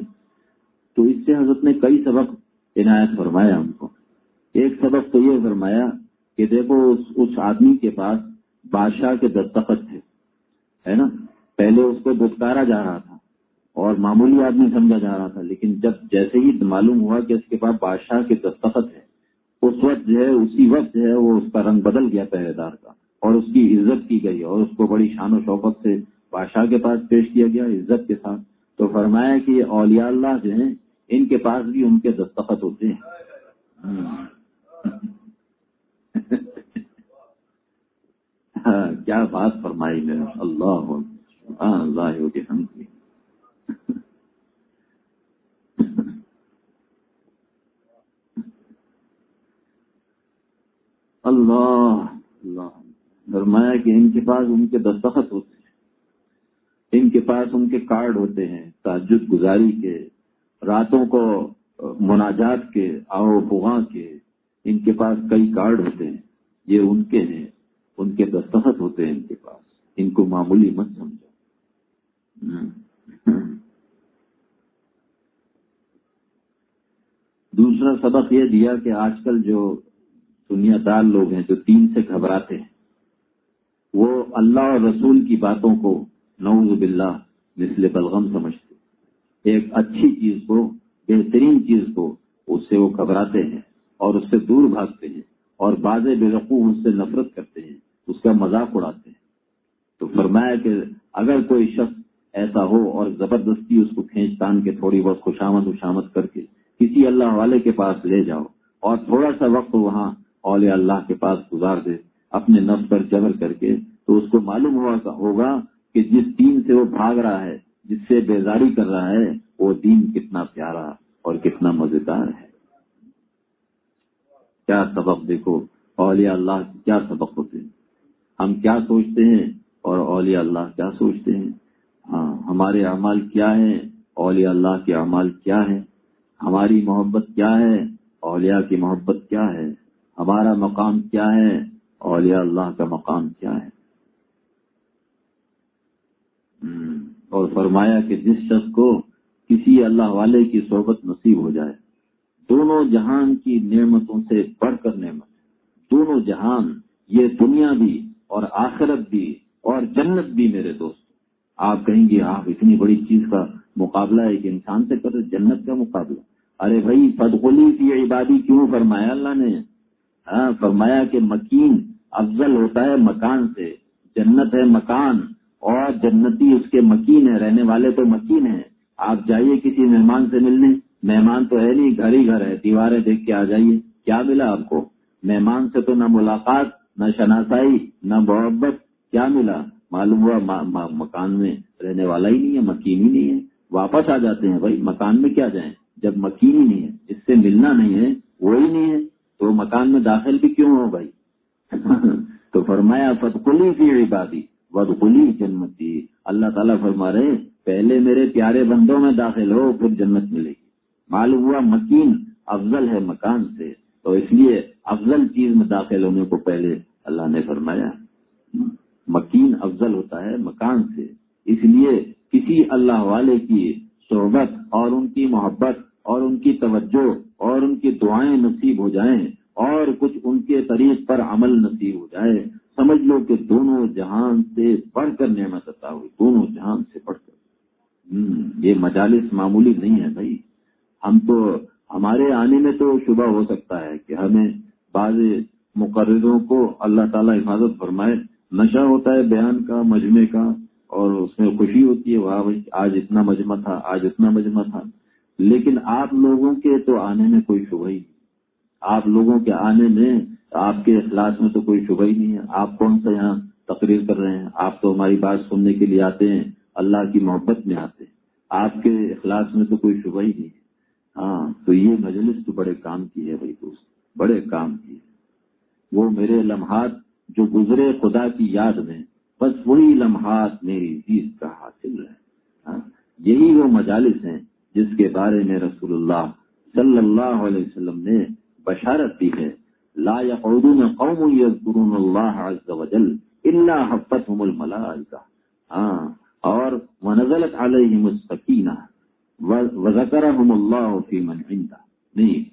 تو اس سے حضرت نے کئی سبق عنایت فرمایا ہم کو۔ ایک سبق تو یہ فرمایا کہ دیکھو، اس اس آدمی کے پاس بادشاہ کے دستخط تھے، ہے نا؟ پہلے اس کو دستکارا جا رہا تھا۔ اور معمولی آدمی سمجھا جا رہا تھا، لیکن جب جیسے ہی معلوم ہوا کہ اس کے پاس بادشاہ کے دستخط ہے اس وقت جو ہے، اسی وقت جو ہے، وہ اس کا رنگ بدل گیا پہرے دار کا، اور اس کی عزت کی گئی، اور اس کو بڑی شان و شوقت سے بادشاہ کے پاس پیش کیا گیا، عزت کے ساتھ۔ تو فرمایا کہ اولیاء اللہ جو ہیں، ان کے پاس بھی ان کے دستخط ہوتے ہیں۔ ہاں۔ [laughs] ہاں، کیا بات فرمائی میں، اللہ اللہ ہو کے ہم اللہ اللہ، فرمایا کہ ان کے پاس ان کے دستخط ہوتے ہیں۔ ان کے پاس ان کے کارڈ ہوتے ہیں تعجد گزاری کے، راتوں کو مناجات کے آہو فغاں کے، ان کے پاس کئی کارڈ ہوتے ہیں۔ یہ ان کے ہیں، ان کے دستخط ہوتے ہیں ان کے پاس۔ ان کو معمولی مت سمجھو۔ دوسرا سبق یہ دیا کہ آج کل جو دنیا دار لوگ ہیں، جو تین سے گھبراتے ہیں، وہ اللہ اور رسول کی باتوں کو نعوذ باللہ مثل بلغم سمجھتے ایک اچھی چیز کو، بہترین چیز کو، اس سے وہ گھبراتے ہیں اور اس سے دور بھاگتے ہیں اور بعض بے رقوع اس سے نفرت کرتے ہیں، اس کا مذاق اڑاتے ہیں۔ تو فرمایا کہ اگر کوئی شخص ایسا ہو اور زبردستی اس کو کھینچ تان کے تھوڑی بہت خوشامد وشامد کر کے کسی اللہ والے کے پاس لے جاؤ اور تھوڑا سا وقت وہاں اولیاء اللہ کے پاس گزار دے، اپنے نفس پر جبر کر کے، تو اس کو معلوم ہوا ہوگا کہ جس دین سے وہ بھاگ رہا ہے، جس سے بیزاری کر رہا ہے، وہ دین کتنا پیارا اور کتنا مزیدار ہے۔ کیا سبق دیکھو اولیاء اللہ کیا سبق ہوتے ہیں؟ ہم کیا سوچتے ہیں اور اولیاء اللہ کیا سوچتے ہیں؟ ہاں ہمارے اعمال کیا ہیں؟ اولیاء اللہ کے اعمال کیا ہیں؟ ہماری محبت کیا ہے؟ اولیاء کی محبت کیا ہے؟ ہمارا مقام کیا ہے؟ اولیاء اللہ کا مقام کیا ہے؟ اور فرمایا کہ جس شخص کو کسی اللہ والے کی صحبت نصیب ہو جائے، دونوں جہان کی نعمتوں سے بڑھ کر نعمت دونوں جہان، یہ دنیا بھی اور آخرت بھی اور جنت بھی میرے دوست۔ آپ کہیں گے، آپ اتنی بڑی چیز کا مقابلہ ایک انسان سے کر جنت کا مقابلہ۔ ارے بھائی فدغلی کی عبادی کیوں فرمایا اللہ نے؟ ہاں فرمایا کہ مکین افضل ہوتا ہے مکان سے۔ جنت ہے مکان، اور جنتی اس کے مکین ہے رہنے والے تو مکین ہیں۔ آپ جائیے کسی مہمان سے ملنے۔ مہمان تو ہے نہیں، گھر ہی گھر ہے۔ دیواریں دیکھ کے آ جائیے۔ کیا ملا آپ کو؟ مہمان سے تو نہ ملاقات، نہ شناسائی، نہ محبت، کیا ملا؟ معلوم ہوا مکان میں رہنے والا ہی نہیں ہے، مکین ہی نہیں ہے۔ واپس آ جاتے ہیں بھائی، مکان میں کیا جائیں؟ جب مکین ہی نہیں ہے جس سے ملنا نہیں ہے وہی نہیں ہے، تو مکان میں داخل بھی کیوں ہو بھائی؟ [laughs] تو فرمایا فتقلی کی عبادی ودخلی جنمتی اللہ تعالیٰ فرما رہے، پہلے میرے پیارے بندوں میں داخل ہو، پھر جنت ملے گی۔ معلوم ہوا، مکین افضل ہے مکان سے، تو اس لیے افضل چیز میں داخل ہونے کو پہلے اللہ نے فرمایا۔ مکین افضل ہوتا ہے مکان سے، اس لیے کسی اللہ والے کی صحبت اور ان کی محبت اور ان کی توجہ اور ان کی دعائیں نصیب ہو جائیں اور کچھ ان کے طریق پر عمل نصیب ہو جائے۔ سمجھ لو کہ دونوں جہان سے بڑھ کر نعمت عطا ہوئی۔ دونوں جہان سے بڑھ کر۔ یہ مجالس معمولی نہیں ہے بھائی۔ ہم تو، ہمارے آنے میں تو شبہ ہو سکتا ہے کہ ہمیں بعض مقرروں کو اللہ تعالیٰ حفاظت فرمائے۔ نشہ ہوتا ہے بیان کا مجمے کا اور اس میں خوشی ہوتی ہے، واہ بھائی، آج اتنا مجمع تھا، آج اتنا مجمع تھا۔ لیکن آپ لوگوں کے تو آنے میں کوئی شبہ ہی نہیں۔ آپ لوگوں کے آنے میں آپ کے اخلاص میں تو کوئی شبہ ہی نہیں ہے۔ آپ کون سا یہاں تقریر کر رہے ہیں؟ آپ تو ہماری بات سننے کے لیے آتے ہیں اللہ کی محبت میں آتے ہیں۔ آپ کے اخلاص میں تو کوئی شبہ ہی نہیں ہے۔ ہاں تو یہ مجلس تو بڑے کام کی ہے بھائی دوست بڑے کام کی ہے۔ وہ میرے لمحات جو گزرے خدا کی یاد میں بس وہی لمحات میری عزیز کا حاصل ہے۔ ہاں، یہی وہ مجالس ہیں جس کے بارے میں رسول اللہ صلی اللہ علیہ وسلم نے بشارت دی ہے، لا يقعدون قوم يذكرون الله عز وجل الا حفتهم الملائكه ہاں اور ونزلت عليهم السكينه وذكرهم الله في من عنده نہیں،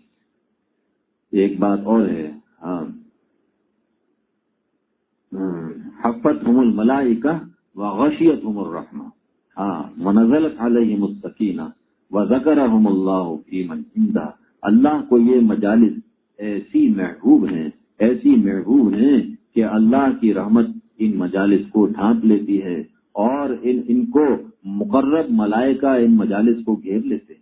ایک بات اور ہے ہاں۔ حفت ہم الملائکہ و ہاں منزلت علیہ مستقینہ و ذکر اللہ فی من عندہ اللہ کو یہ مجالس ایسی محبوب ہیں، ایسی محبوب ہیں کہ اللہ کی رحمت ان مجالس کو ڈھانپ لیتی ہے اور ان ان کو مقرب ملائکہ ان مجالس کو گھیر لیتے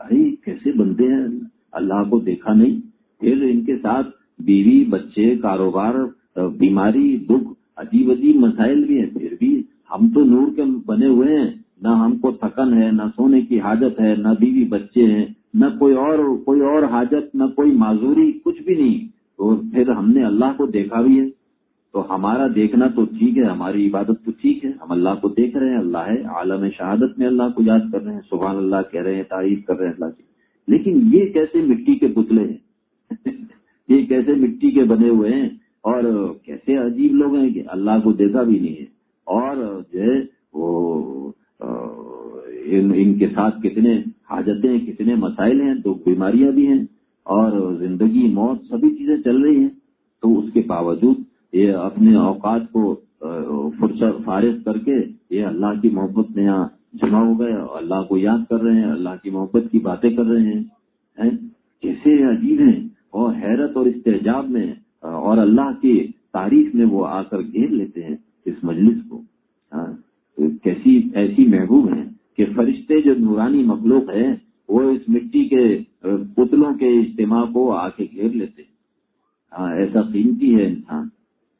بھائی، کیسے بنتے ہیں اللہ کو دیکھا نہیں؟ پھر ان کے ساتھ بیوی، بچے، کاروبار، بیماری، دکھ، عجیب عجیب مسائل بھی ہیں۔ پھر بھی ہم تو نور کے بنے ہوئے ہیں۔ نہ ہم کو تھکن ہے، نہ سونے کی حاجت ہے، نہ بیوی بچے ہیں، نہ کوئی اور کوئی اور حاجت، نہ کوئی معذوری، کچھ بھی نہیں۔ تو پھر ہم نے اللہ کو دیکھا بھی ہے۔ تو ہمارا دیکھنا تو ٹھیک ہے، ہماری عبادت تو ٹھیک ہے۔ ہم اللہ کو دیکھ رہے ہیں، اللہ ہے، عالم شہادت میں اللہ کو یاد کر رہے ہیں، سبحان اللہ کہہ رہے ہیں، تعریف کر رہے ہیں اللہ کی۔ لیکن یہ کیسے مٹی کے پتلے ہیں؟ [laughs] یہ کیسے مٹی کے بنے ہوئے ہیں؟ اور کیسے عجیب لوگ ہیں کہ اللہ کو دیکھا بھی نہیں ہے۔ اور جو ہے، وہ ان کے ساتھ کتنے حاجتیں، کتنے مسائل ہیں، تو بیماریاں بھی ہیں اور زندگی، موت، سبھی چیزیں چل رہی ہیں، تو اس کے باوجود یہ اپنے اوقات کو فرصت فارغ کر کے یہ اللہ کی محبت میں یہاں جمع ہو گئے اللہ کو یاد کر رہے ہیں، اللہ کی محبت کی باتیں کر رہے ہیں کیسے عجیب ہیں؟ اور حیرت اور استحجاب میں اور اللہ کی تعریف میں وہ آ کر گھیر لیتے ہیں اس مجلس کو ہاں؟ کیسی، ایسی محبوب ہیں؟ کہ فرشتے جو نورانی مخلوق ہیں، وہ اس مٹی کے پتلوں کے اجتماع کو آ کے گھیر لیتے ہاں ایسا قیمتی ہے انسان۔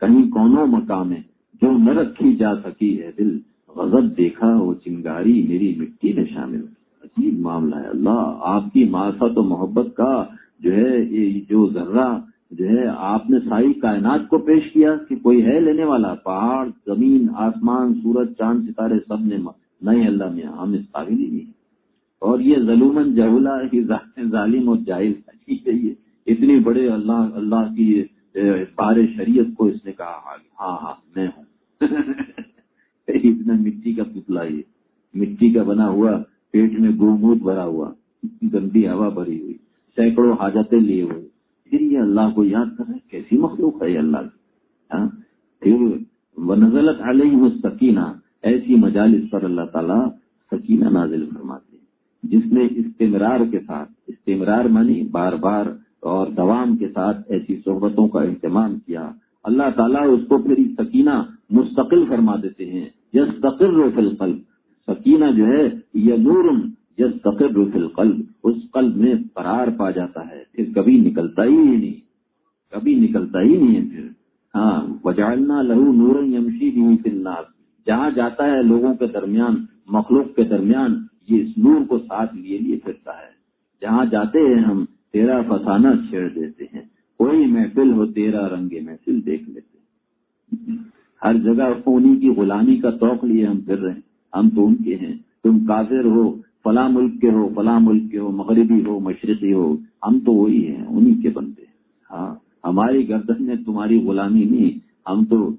کہیں کونوں مقام ہے جو نہ رکھی جا سکی ہے دل۔ غضب دیکھا وہ چنگاری میری مٹی میں شامل عجیب معاملہ ہے۔ اللہ، آپ کی ماسا تو محبت کا جو ہے، یہ جو ذرہ جو ہے، آپ نے ساری کائنات کو پیش کیا کہ کوئی ہے لینے والا۔ پہاڑ، زمین، آسمان، سورج، چاند، ستارے، سب نے نہیں اللہ میں ہم اس قابل ہی نہیں اور یہ ظلمن جہلا ظالم اور جاہل ٹھیک ہے۔ [laughs] یہ اتنی بڑے اللہ اللہ کی بار شریعت کو اس نے کہا ہاں ہاں میں ہوں۔ [laughs] اتنا مٹی کا پتلا یہ۔ مٹی کا بنا ہوا، پیٹ میں گوموت بھرا ہوا۔ [laughs] گندی ہوا بھری ہوئی۔ سینکڑوں حاجتیں لیے ہوئے۔ پھر یہ اللہ کو یاد کر رہے کیسی مخلوق ہے یہ اللہ کی؟ ہاں؟ پھر وہ نزلت علیہ سکینہ ایسی مجالس پر اللہ تعالیٰ سکینہ نازل فرماتے ہیں۔ جس نے استمرار کے ساتھ، استمرار مانی بار بار اور دوام کے ساتھ ایسی صحبتوں کا اہتمام کیا۔ اللہ تعالیٰ اس کو پھر سکینہ مستقل فرما دیتے ہیں۔ یس تقر فی القلب۔ سکینہ جو ہے، یہ نور یس تقر فی القلب۔ اس قلب میں قرار پا جاتا ہے۔ پھر کبھی نکلتا ہی نہیں۔ کبھی نکلتا ہی نہیں ہے پھر۔ ہاں وجالنا لہو نور یمشی بھی فی الناس جہاں جاتا ہے لوگوں کے درمیان، مخلوق کے درمیان، یہ اس نور کو ساتھ لیے لیے پھرتا ہے۔ جہاں جاتے ہیں ہم، تیرا فسانہ چھیڑ دیتے ہیں۔ کوئی محفل ہو، تیرا رنگ محفل دیکھ لیتے ہیں۔ ہر جگہ خونی کی غلامی کا توق لیے ہم پھر رہے ہیں۔ ہم تو ان کے ہیں۔ تم کافر ہو، فلاں ملک کے ہو، فلاں ملک کے ہو، مغربی ہو، مشرقی ہو۔ ہم تو وہی ہیں، انہی کے بندے ہاں ہماری گردن میں تمہاری غلامی نہیں، ہم تو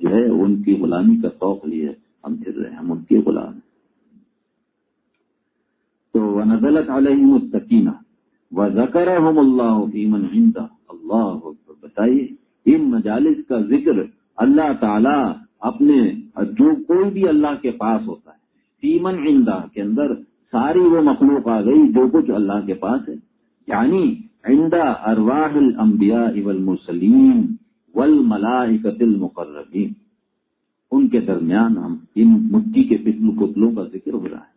جو ہے ان کی غلامی کا شوق لیے ہم پھر رہے ہیں، ہم ان کے غلام ہیں۔ تو وہ نزلت علیہ مستقینہ و ذکر اللہ فیمن ہند اللہ بتائیے ان مجالس کا ذکر اللہ تعالی اپنے جو کوئی بھی اللہ کے پاس ہوتا ہے فیمن ہندا کے اندر ساری وہ مخلوق آ گئی جو کچھ اللہ کے پاس ہے۔ یعنی عندہ ارواح الانبیاء والمرسلین۔ ول المقربین۔ ان کے درمیان ہم ان مٹی کے پتل پتلوں کا ذکر ہو رہا ہے۔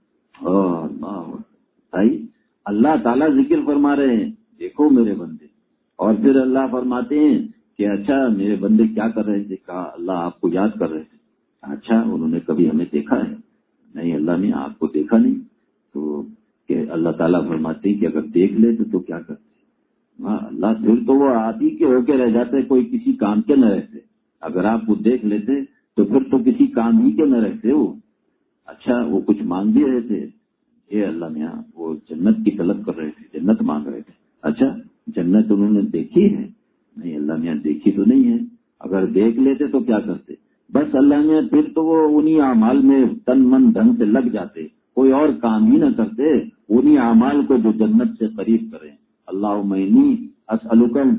اللہ تعالیٰ ذکر فرما رہے ہیں۔ دیکھو میرے بندے۔ اور پھر اللہ فرماتے ہیں کہ اچھا میرے بندے کیا کر رہے تھے؟ کہا، اللہ آپ کو یاد کر رہے تھے۔ اچھا انہوں نے کبھی ہمیں دیکھا ہے؟ نہیں، اللہ نے آپ کو دیکھا نہیں۔ تو کہ اللہ تعالیٰ فرماتے ہیں کہ اگر دیکھ لیتے تو کیا کرتے؟ اللہ پھر تو وہ آپ ہی کے ہو کے رہ جاتے کوئی کسی کام کے نہ رہتے۔ اگر آپ کو دیکھ لیتے تو پھر تو کسی کام ہی کے نہ رہتے وہ۔ اچھا وہ کچھ مانگ بھی رہے تھے۔ یہ اللہ، میاں، وہ جنت کی طلب کر رہے تھے، جنت مانگ رہے تھے۔ اچھا جنت انہوں نے دیکھی ہے؟ نہیں، اللہ میاں، دیکھی تو نہیں ہے۔ اگر دیکھ لیتے تو کیا کرتے؟ بس اللہ میاں، پھر تو وہ انہی اعمال میں تن من دھن سے لگ جاتے۔ کوئی اور کام ہی نہ کرتے، انہی اعمال کو جو جنت سے قریب کریں۔ اللہ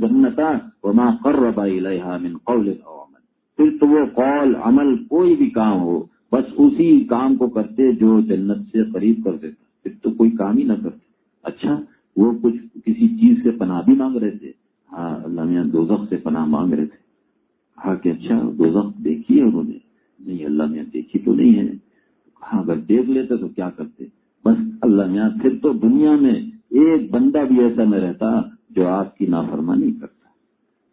جنتا وما قرب الیہا من قول او عمل. پھر تو وہ قول، عمل کوئی بھی کام ہو، بس اسی کام کو کرتے جو جنت سے قریب کر دیتا۔ پھر تو کوئی کام ہی نہ کرتے۔ اچھا وہ کچھ کسی چیز سے پناہ بھی مانگ رہے تھے۔ ہاں اللہ میاں دوزخ سے پناہ مانگ رہے تھے۔ کہا کہ اچھا دوزخ دیکھی ہے انہوں نے؟ نہیں، اللہ میاں دیکھی تو نہیں ہے۔ کہا، اگر دیکھ لیتے تو کیا کرتے؟ بس اللہ میاں، پھر تو دنیا میں ایک بندہ بھی ایسا نہ رہتا جو آپ کی نافرمانی کرتا۔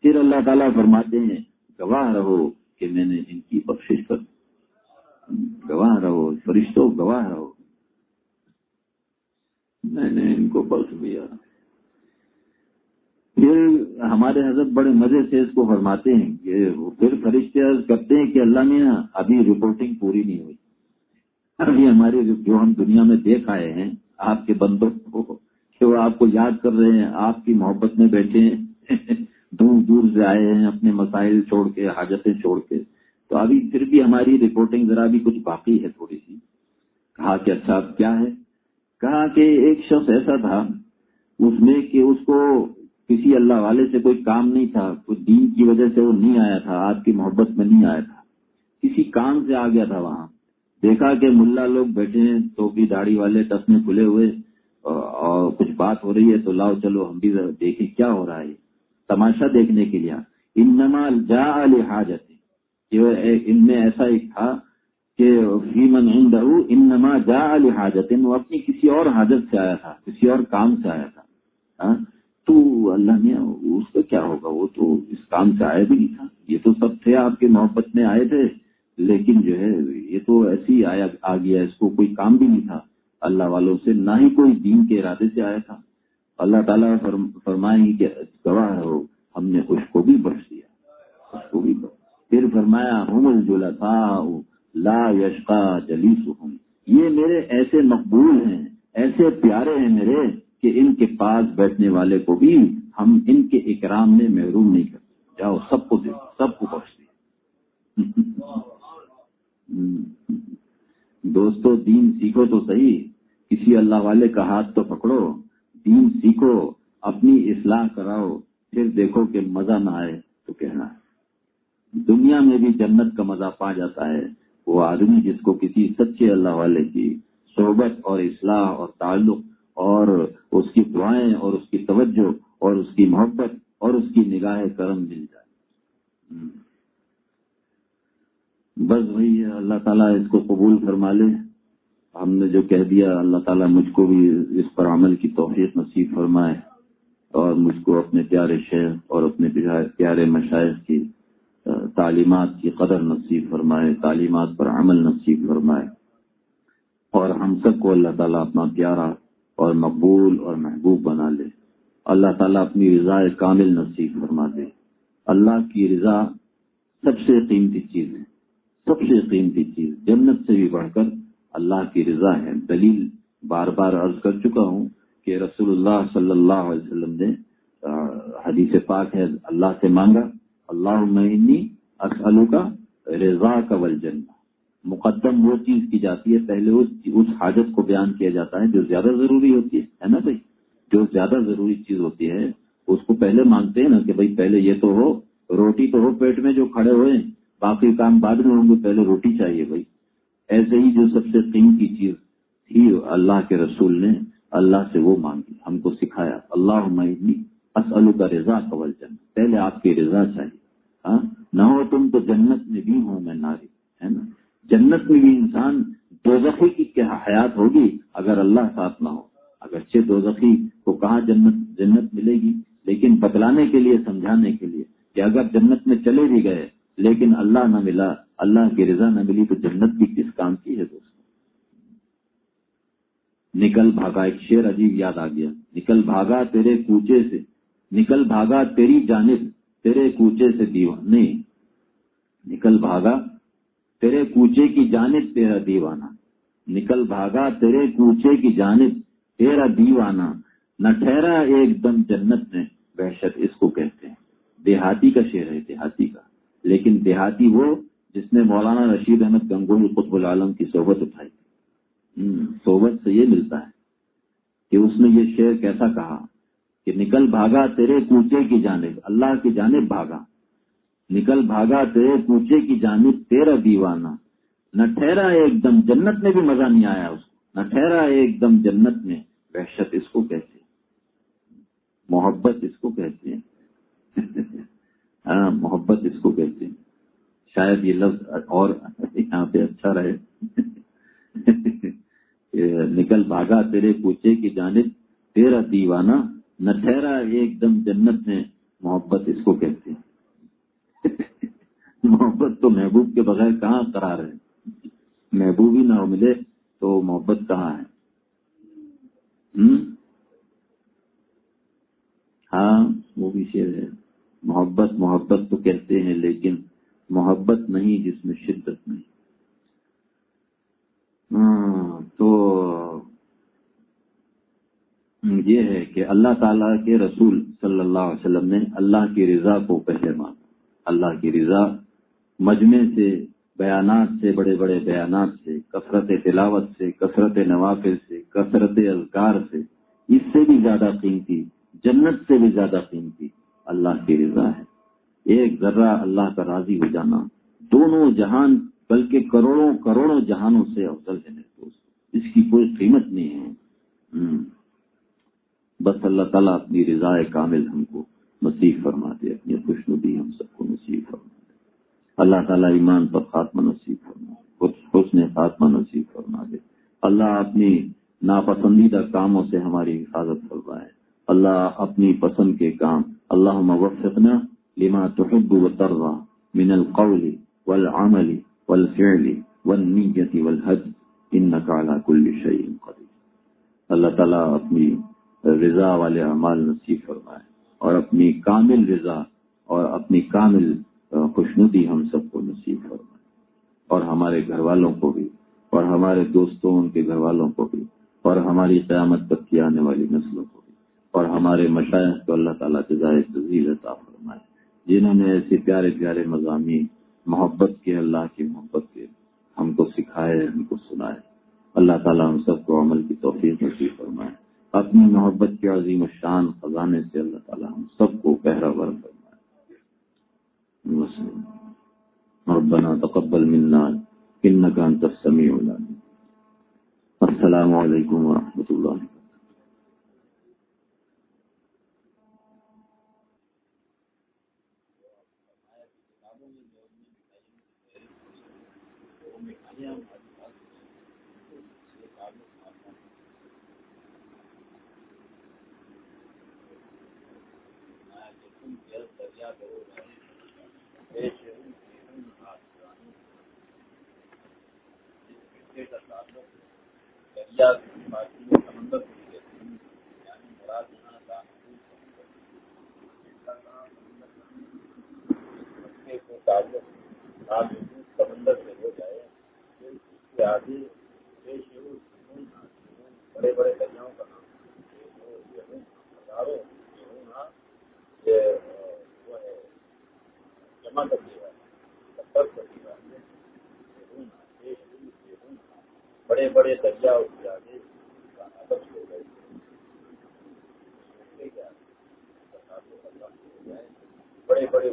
پھر اللہ تعالیٰ فرماتے ہیں، گواہ رہو کہ میں نے ان کی بخشش کر گواہ رہو، فرشتوں، گواہ رہو۔ میں نے ان کو بخش دیا۔ پھر ہمارے حضرت بڑے مزے سے اس کو فرماتے ہیں کہ پھر فرشتے کرتے ہیں کہ اللہ میاں، ابھی رپورٹنگ پوری نہیں ہوئی۔ ابھی ہمارے جو ہم دنیا میں دیکھ آئے ہیں، آپ کے بندوں کو آپ کو یاد کر رہے ہیں، آپ کی محبت میں بیٹھے ہیں، دور دور سے آئے ہیں اپنے مسائل چھوڑ کے، حاجتیں چھوڑ کے۔ تو ابھی پھر بھی ہماری رپورٹنگ ذرا بھی کچھ باقی ہے تھوڑی سی۔ کہا کہ اچھا کیا ہے؟ کہا کہ ایک شخص ایسا تھا، اس میں کہ اس کو کسی اللہ والے سے کوئی کام نہیں تھا، کوئی دین کی وجہ سے وہ نہیں آیا تھا، آپ کی محبت میں نہیں آیا تھا۔ کسی کام سے آ گیا تھا وہاں۔ دیکھا کہ ملا لوگ بیٹھے ہیں، ٹوپی داڑھی والے ٹسنے کھلے ہوئے۔ اور کچھ بات ہو رہی ہے تو لاؤ چلو، ہم بھی دیکھیں کیا ہو رہا ہے۔ تماشا دیکھنے کے لیے۔ ان نمال جا حاجت ان میں ایسا ایک تھا کہ فیمن ان نما جا حاجت وہ اپنی کسی اور حاجت سے آیا تھا، کسی اور کام سے آیا تھا۔ ہاں؟ تو اللہ نے اس کا کیا ہوگا؟ وہ تو اس کام سے آیا بھی نہیں تھا۔ یہ تو سب تھے آپ کے محبت میں آئے تھے، لیکن جو ہے یہ تو ایسی آیا آ گیا، اس کو کوئی کام بھی نہیں تھا۔ اللہ والوں سے نہ ہی کوئی دین کے ارادے سے آیا تھا۔ اللہ تعالیٰ فرمائے کہ گواہ ہو ہم نے اس کو بھی بخش دیا۔ اس کو بھی پھر فرمایا ہوں جولا تھا لا یشقا جلیس ہوں یہ میرے ایسے مقبول ہیں، ایسے پیارے ہیں میرے کہ ان کے پاس بیٹھنے والے کو بھی ہم ان کے اکرام میں محروم نہیں کرتے۔ جاؤ، سب کو دے، سب کو بخش دیا [laughs] دوستو، دین سیکھو تو صحیح۔ کسی اللہ والے کا ہاتھ تو پکڑو۔ دین سیکھو، اپنی اصلاح کراؤ۔ پھر دیکھو کہ مزہ نہ آئے تو کہنا۔ ہے دنیا میں بھی جنت کا مزہ پا جاتا ہے۔ وہ آدمی جس کو کسی سچے اللہ والے کی صحبت اور اصلاح اور تعلق اور اس کی دعائیں اور اس کی توجہ اور اس کی محبت اور اس کی نگاہ کرم مل جائے۔ بس وہی ہے، اللہ تعالیٰ اس کو قبول فرما لے۔ ہم نے جو کہہ دیا، اللہ تعالیٰ مجھ کو بھی اس پر عمل کی توفیق نصیب فرمائے اور مجھ کو اپنے پیارے شہر اور اپنے پیارے مشاعر کی تعلیمات کی قدر نصیب فرمائے، تعلیمات پر عمل نصیب فرمائے۔ اور ہم سب کو اللہ تعالیٰ اپنا پیارا اور مقبول اور محبوب بنا لے۔ اللہ تعالیٰ اپنی رضا کامل نصیب فرما دے۔ اللہ کی رضا سب سے قیمتی چیز ہے۔ سب سے قیمتی چیز جنت سے بھی بڑھ کر اللہ کی رضا ہے۔ دلیل بار بار عرض کر چکا ہوں کہ رسول اللہ صلی اللہ علیہ وسلم نے حدیث پاک ہے، اللہ سے مانگا اللہ معنی اسلو کا رضا کا جنت مقدم وہ چیز کی جاتی ہے، پہلے اس اس حاجت کو بیان کیا جاتا ہے جو زیادہ ضروری ہوتی ہے نا بھائی؟ جو زیادہ ضروری چیز ہوتی ہے، اس کو پہلے مانگتے ہیں نا کہ بھائی پہلے یہ تو ہو، روٹی تو ہو پیٹ میں جو کھڑے ہوئے باقی کام بعد میں ہوں گے، پہلے روٹی چاہیے بھائی۔ ایسے ہی جو سب سے قیمتی چیز تھی، اللہ کے رسول نے اللہ سے وہ مانگی، ہم کو سکھایا۔ اللہ اسلو کا رضا قبل جن پہلے آپ کی رضا چاہیے۔ ہاں؟ نہ ہو تم تو جنت میں بھی ہوں میں ناری، ہے نا؟ جنت میں بھی انسان دوزخی کی کیا حیات ہوگی اگر اللہ ساتھ نہ ہو؟ اگرچہ دوزخی کو کہاں جنت جنت ملے گی، لیکن بتلانے کے لیے، سمجھانے کے لیے کہ اگر جنت میں چلے بھی گئے لیکن اللہ نہ ملا، اللہ کی رضا نہ ملی تو جنت بھی کس کام کی ہے دوست نکل بھاگا، ایک شیر عجیب یاد آ گیا۔ نکل بھاگا تیرے کوچے سے، نکل بھاگا تیری جانب، تیرے کوچے سے دیوان نہیں، نکل بھاگا تیرے کوچے کی جانب، تیرا دیوانہ۔ نکل بھاگا تیرے کوچے کی جانب، تیرا دیوانہ۔ نہ ٹھہرا ایک دم جنت میں وحشت اس کو کہتے ہیں۔ دیہاتی کا شعر ہے، دیہاتی کا۔ لیکن دیہاتی وہ جس نے مولانا رشید احمد گنگوئی قطب العالم کی صحبت اٹھائی۔ صحبت سے یہ ملتا ہے کہ اس نے یہ شعر کیسا کہا کہ نکل بھاگا تیرے کوچے کی جانب، اللہ کی جانب بھاگا۔ نکل بھاگا تیرے پوچھے کی جانب، تیرا دیوانہ۔ نہ ٹھہرا ایک دم جنت میں بھی مزہ نہیں آیا اس کو۔ نہ ٹھہرا ایک دم جنت میں۔ وحشت اس کو کہتے ہیں، محبت اس کو کہتے ہیں۔ [laughs] محبت اس کو کہتے ہیں۔ شاید یہ لفظ اور یہاں پہ اچھا رہے۔ نکل بھاگا تیرے پوچھے کی جانب، تیرا دیوانہ نہ ٹھہرا ایک دم جنت میں محبت اس کو کہتے ہیں۔ محبت تو محبوب کے بغیر کہاں قرار ہے؟ محبوب ہی نہ ملے تو محبت کہاں ہے؟ ہاں وہ بھی شیر ہے۔ محبت محبت تو کہتے ہیں، لیکن محبت نہیں جس میں شدت نہیں۔ ہاں، تو یہ ہے کہ اللہ تعالیٰ کے رسول صلی اللہ علیہ وسلم نے اللہ کی رضا کو پہلے مانا۔ اللہ کی رضا مجمع سے، بیانات سے، بڑے بڑے بیانات سے، کثرت تلاوت سے، کثرت نوافل سے، کثرت اذکار سے، اس سے بھی زیادہ قیمتی، جنت سے بھی زیادہ قیمتی۔ اللہ کی رضا ہے۔ ایک ذرہ اللہ کا راضی ہو جانا۔ دونوں جہان بلکہ کروڑوں کروڑوں جہانوں سے افضل ہے اس کی کوئی قیمت نہیں ہے۔ بس اللہ تعالیٰ اپنی رضا کامل ہم کو نصیب فرما دے اپنی خوش ندی ہم سب کو نصیب فرما دے اللہ تعالیٰ ایمان پر خاتمہ نصیب فرما دے حسن خاتمہ نصیب فرما دے۔ اللہ اپنی ناپسندیدہ کاموں سے ہماری حفاظت فرمائے۔ اللہ اپنی پسند کے کام۔ اللہ وفقنا لما تحب و من القول والعمل والفعل والنیت والحج۔ انکا علا کل شیء قدیر۔ اللہ تعالیٰ اپنی رضا والے اعمال نصیب فرمائے اور اپنی کامل رضا اور اپنی کامل خوشنودی ہم سب کو نصیب فرمائے اور ہمارے گھر والوں کو بھی اور ہمارے دوستوں ان کے گھر والوں کو بھی اور ہماری قیامت تک کی آنے والی نسلوں کو بھی۔ اور ہمارے مشاعر کو اللہ تعالیٰ جزائے تزیل عطا فرمائے، جنہوں نے ایسے پیارے پیارے مضامین، محبت کے، اللہ کی محبت کے ہم کو سکھائے، ہم کو سنائے۔ اللہ تعالیٰ ہم سب کو عمل کی توفیق نصیب فرمائے۔ اپنی محبت کے عظیم شان خزانے سے اللہ تعالیٰ ہم سب کو پہرا ور ربنا تقبل منا انك انت السميع العليم السلام علیکم ورحمۃ اللہ سمندر سے ہو جائے۔ آگے بڑے بڑے دریاؤں کا نام ہزاروں وہ ہے جمع کر دیا کر دیا بڑے بڑے دریا اس کے آگے ہو گئے بڑے بڑے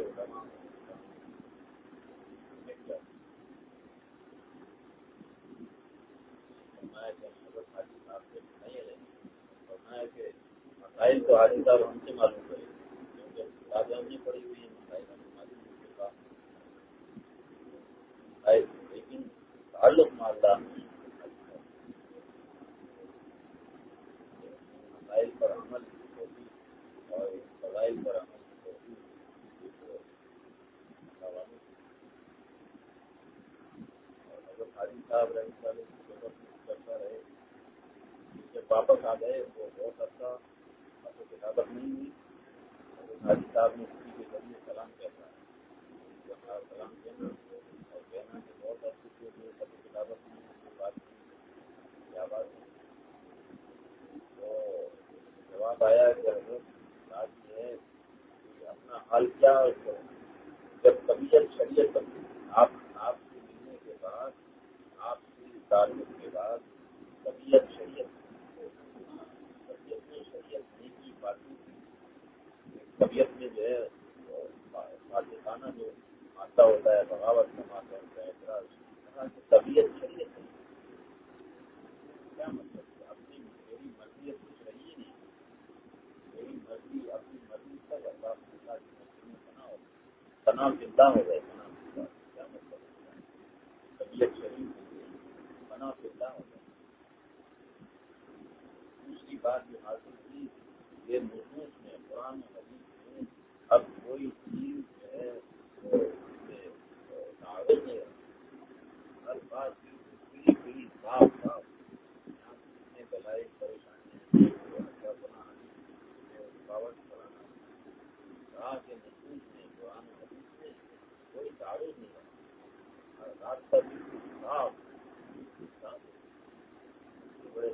مسائل تو حاجی صاحب ہم سے معلوم کرے پڑی ہوئی ہے لیکن تعلق مالدار مسائل پر عمل ہوگی اور فضائل پر عمل ہوگی اگر حاجی صاحب رہے کرتا رہے واپس آ گئے، وہ بہت اچھا کتابت نہیں ہوئی۔ حاجی صاحب نے کسی کے ذریعے سلام کہتا ہے۔ سلام کہنا اور کہنا کہ بہت اچھی کتابت نہیں بات کیا بات ہے؟ تو جواب آیا کہ حضرت بات یہ ہے کہ اپنا حال کیا جب طبیعت شریعت بنتی آپ آپ سے ملنے کے بعد، آپ کی تعلق کے بعد طبیعت شریعت طبیعت میں شریعت نہیں کی باتیں طبیعت میں جو ہے پاکستانہ جو غصہ ہوتا ہے، بغاوت کا ماتا ہوتا ہے اعتراض طبیعت شریعت ہے۔ کیا مطلب اپنی میری مرضی اپنی کچھ رہی نہیں۔ میری مرضی اپنی مرضی تک اللہ کے ساتھ تناؤ تناؤ زندہ ہو گیا تناؤ کیا مطلب طبیعت شریف بنا زندہ ہو گئے دوسری بات جو حاصل کی یہ نصوص میں قرآن حدیث میں اب کوئی چیز جو ہے دعوت ہے ہر بات پوری پوری صاف صاف بلائے پریشانی رکاوٹ کرانا کہا کہ نصوص میں قرآن حدیث میں کوئی دعوت نہیں ہے راستہ بالکل صاف بالکل صاف بڑے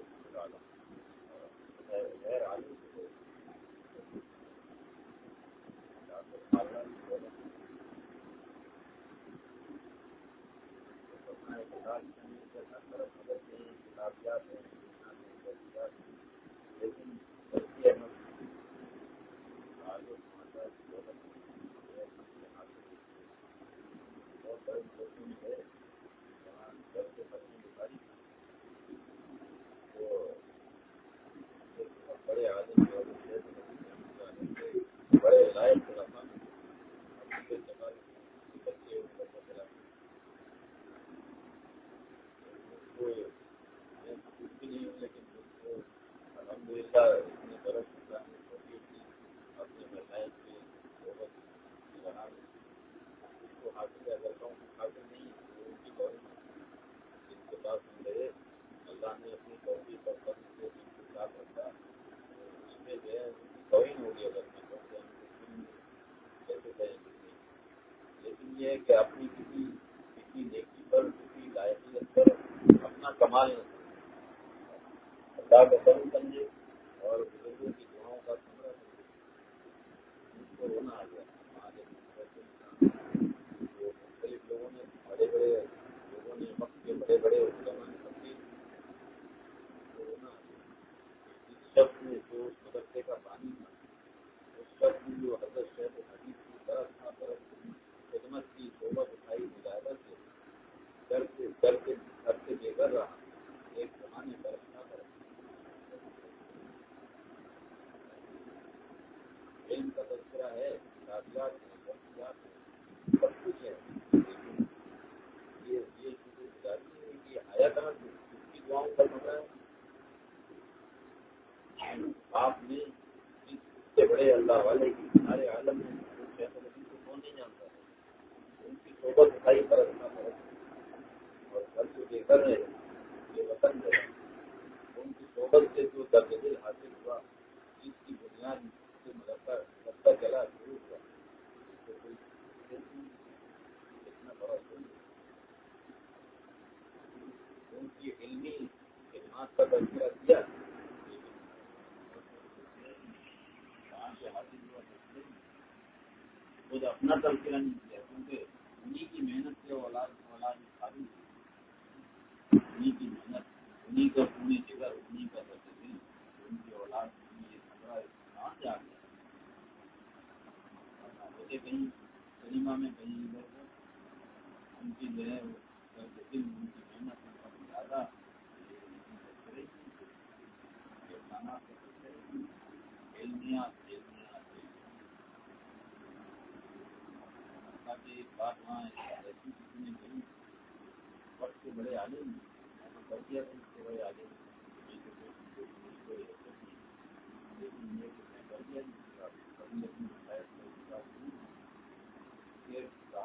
غیر عالم بڑے آدمی بڑے لائق الحمد للہ اتنے برس اپنے مسائل کے حاصل اگر کہوں حاصل نہیں تو ان کی بہت جن کے پاس میرے اللہ نے اپنی توفیق اور فضل سے جن کے ساتھ رکھا اس میں جو ہے توہین ہوگی اگر میں کہوں کیسے کہیں گے لیکن یہ ہے کہ اپنی کسی کسی نیکی پر کسی لائقیت پر اپنا کمال نہ اللہ کا کرم سمجھے اور بزرگوں کی دعاؤں کا سمرا سمجھے کو رونا آ گیا۔ آگے مختلف لوگوں نے بڑے بڑے لوگوں نے وقت کے بڑے بڑے علماء نے تبدیل رونا آ گیا۔ اس شخص نے جو اس مدرسے کا پانی تھا، اس شخص نے جو حضرت شیخ حدیث کی طرف تھا طرف خدمت کی صحبت اٹھائی مجاہدہ سے ڈر سے ڈر کے گھر سے بے گھر رہا ایک زمانے پر اپنا پر علم کا تذکرہ ہے تعدیات ہے تفصیلات ہے سب کچھ ہے لیکن یہ یہ چیزیں گزارتی ہے کہ آیا کرنا اس کی دعاؤں کا مزہ ہے۔ آپ نے اس سے بڑے اللہ والے کی سارے عالم میں شیخ الحدیث کو کون نہیں جانتا؟ ہے ان کی صحبت اٹھائی برتنا فرق اور گھر سے بے گھر ہے، یہ وطن ہے۔ ان کی صحبت سے جو درج حاصل ہوا، اس کی بنیاد سے مدرسہ اپنا تذکرہ نہیں کیا کیونکہ انہیں کی محنت سے اولاد اولاد خالی انہیں کی محنت انہیں کا پوری جگہ انہیں کا درد دل ان کی اولاد یہ خبرہ کہاں سے آ گیا ہوتے کہیں سنیما میں کہیں ادھر ان کی جو ہے ان کی محنت ان کا زیادہ علمیات علمیات بات وہاں ایسی کسی نے کہی وقت کے بڑے عالم کر دیا تھا اس کے بڑے عالم لیکن یہ کر دیا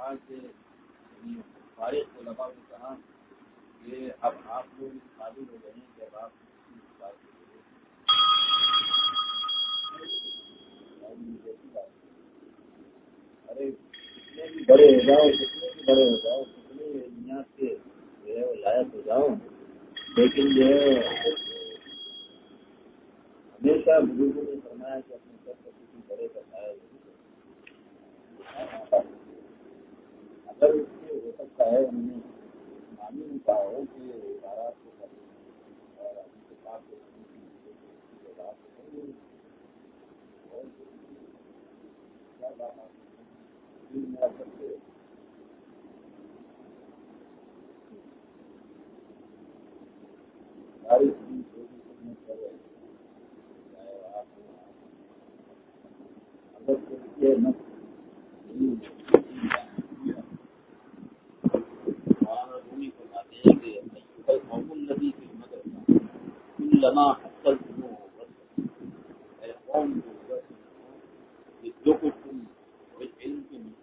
کبھی یعنی فارغ کو لگا کو کہا کہ اب آپ لوگ قابل ہو گئے ہیں کہ اب آپ ارے کتنے بھی بڑے ہو جاؤ کتنے بھی بڑے ہو جاؤ کتنے دنیا کے جو ہے لائق ہو جاؤ، لیکن جو ہے، ہمیشہ بزرگوں نے فرمایا کہ اپنے سر پر کسی بڑے کا سایہ اگر اس سے ہو سکتا ہے، انہوں نے مانی نہیں کہا ہو کہ ادارہ کو اور ابھی کے ساتھ میرا سب سے ساری چیز اگر یہ نہ ایوہ قوم الذی فی المدرسہ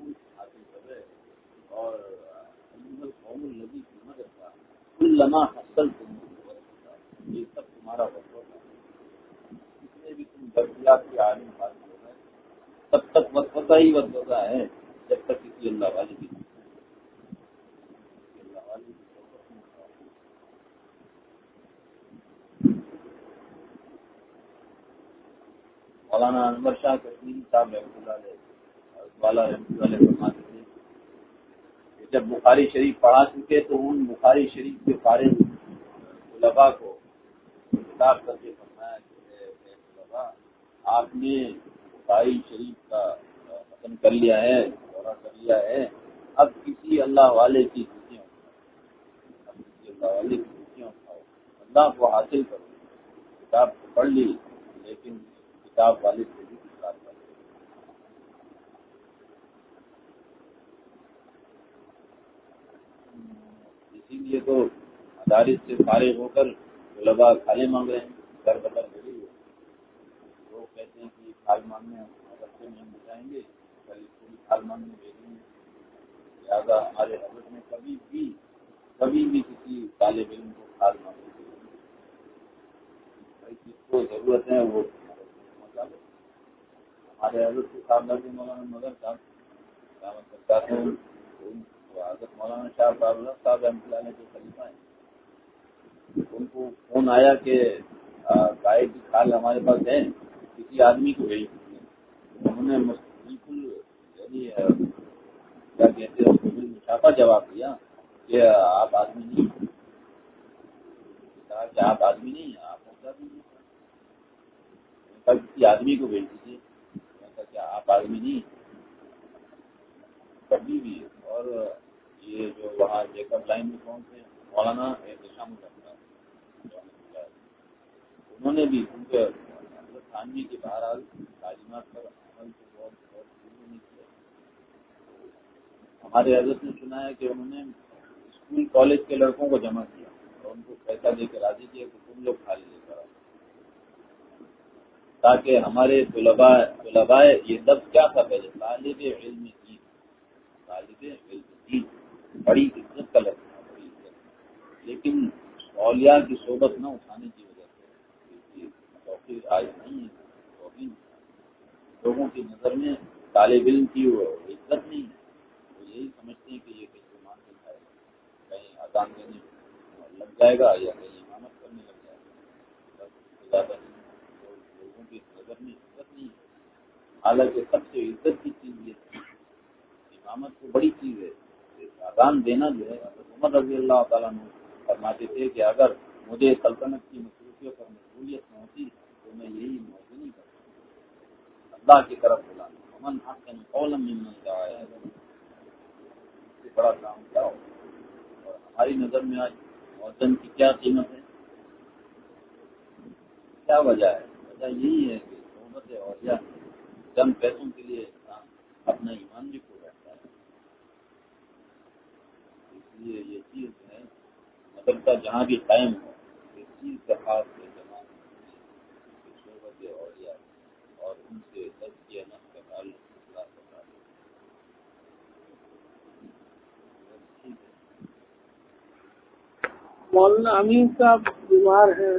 کے حاصل کر رہے اور یہ سب تمہارا وقت ہوگا بھی تم درجات کے عالم حاصل ہو رہے تب تک وسوسہ ہی وسوسہ ہے، جب تک کسی اللہ والے کی اللہ والے کی صحبت میں ہو۔ مولانا انور شاہ کشمیری صاحب رحمۃ اللہ علیہ، والا رحمۃ اللہ علیہ فرماتے تھے کہ جب بخاری شریف پڑھا چکے تو ان بخاری شریف کے فارغ طلباء کو خطاب کر کے فرمایا کہ طلباء آپ نے بخاری شریف کا ختم کر لیا ہے، دورہ کر لیا ہے۔ اب کسی اللہ والے کی خوشیاں اب کسی اللہ والے کی خوشیاں اٹھاؤ۔ اللہ کو حاصل کرو۔ کتاب تو پڑھ لی، لیکن کتاب والے سے بھی کتاب کرو اسی لیے تو مدارس سے فارغ ہو کر طلباء کھالے مانگ رہے ہیں گھر بدر گھڑی ہوئی۔ لوگ کہتے ہیں کہ کھال مانگنے مدرسے میں ہم بتائیں گے کل اسکول کھال مانگنے بھیجیں گے۔ لہٰذا ہمارے حضرت نے کبھی بھی کبھی بھی کسی طالب علم کو کھال مانگنے بھائی، جس کو ضرورت ہے وہ ہمارے حضرت صاحب مولانا مگر صاحب حضرت مولانا شاہ صاحب صاحب رحمۃ اللہ علیہ کے خلیفہ ہیں۔ ان کو فون آیا کہ گائے کی کھال ہمارے پاس ہے کسی آدمی کو بھیج دیجیے انہوں نے بالکل یعنی کیا کہتے ہیں بالکل چھاپا جواب دیا کہ آپ آدمی نہیں کہا کہ آپ آدمی نہیں آپ کسی آدمی کو بھیج دیجیے کیا آپ آدمی نہیں؟ کبھی بھی اور یہ جو وہاں چیک اپ لائن میں کون تھے مولانا احتشام کرتا انہوں نے بھی ان کے حضرت خانوی کے بہرحال تعلیمات پر عمل کو بہت بہت نہیں کیا۔ ہمارے حضرت نے سنا ہے کہ انہوں نے اسکول کالج کے لڑکوں کو جمع کیا اور ان کو پیسہ دے کے راضی کیا کہ تم لوگ خالی لے کر آؤ تاکہ ہمارے طلباء طلباء یہ لفظ کیا تھا پہلے؟ طالب علم کی طالب علم کی بڑی عزت کا لفظ تھا، بڑی عزت۔ لیکن اولیاء کی صحبت نہ اٹھانے کی وجہ سے آج نہیں ہے لوگوں کی نظر میں طالب علم کی وہ عزت نہیں ہے۔ وہ یہی سمجھتے ہیں کہ یہ کہیں مان کے جائے گا کہیں آزان دینے لگ جائے گا یا کہیں امامت کرنے لگ جائے گا بس زیادہ نہیں لوگ- لوگوں کی نظر میں عزت نہیں ہے۔ حالانکہ سب سے عزت کی چیز یہ ہے امامت تو بڑی چیز ہے اذان دینا جو ہے عمر رضی اللہ تعالیٰ نے فرماتے تھے کہ اگر مجھے سلطنت کی مصروفیت اور مقبولیت نہ ہوتی تو میں یہی موضوع نہیں کرتا۔ اللہ کی طرف بلانا۔ امن حسن قولا ممن دعا ہے اس سے بڑا کام کیا ہو؟ اور ہماری نظر میں آج موزن کی کیا قیمت ہے؟ کیا وجہ ہے؟ وجہ یہی ہے کہ صحبت اور یا چند پیسوں کے لیے انسان اپنا ایمان بھی کھو بیٹھتا ہے۔ اس لیے یہ چیز ہے، مدرسہ جہاں بھی قائم ہو اس چیز کا خاص ہے جماعت کہ صحبت اور یا اور ان سے تجزیہ نفس کا تعلق مولانا امین صاحب بیمار ہیں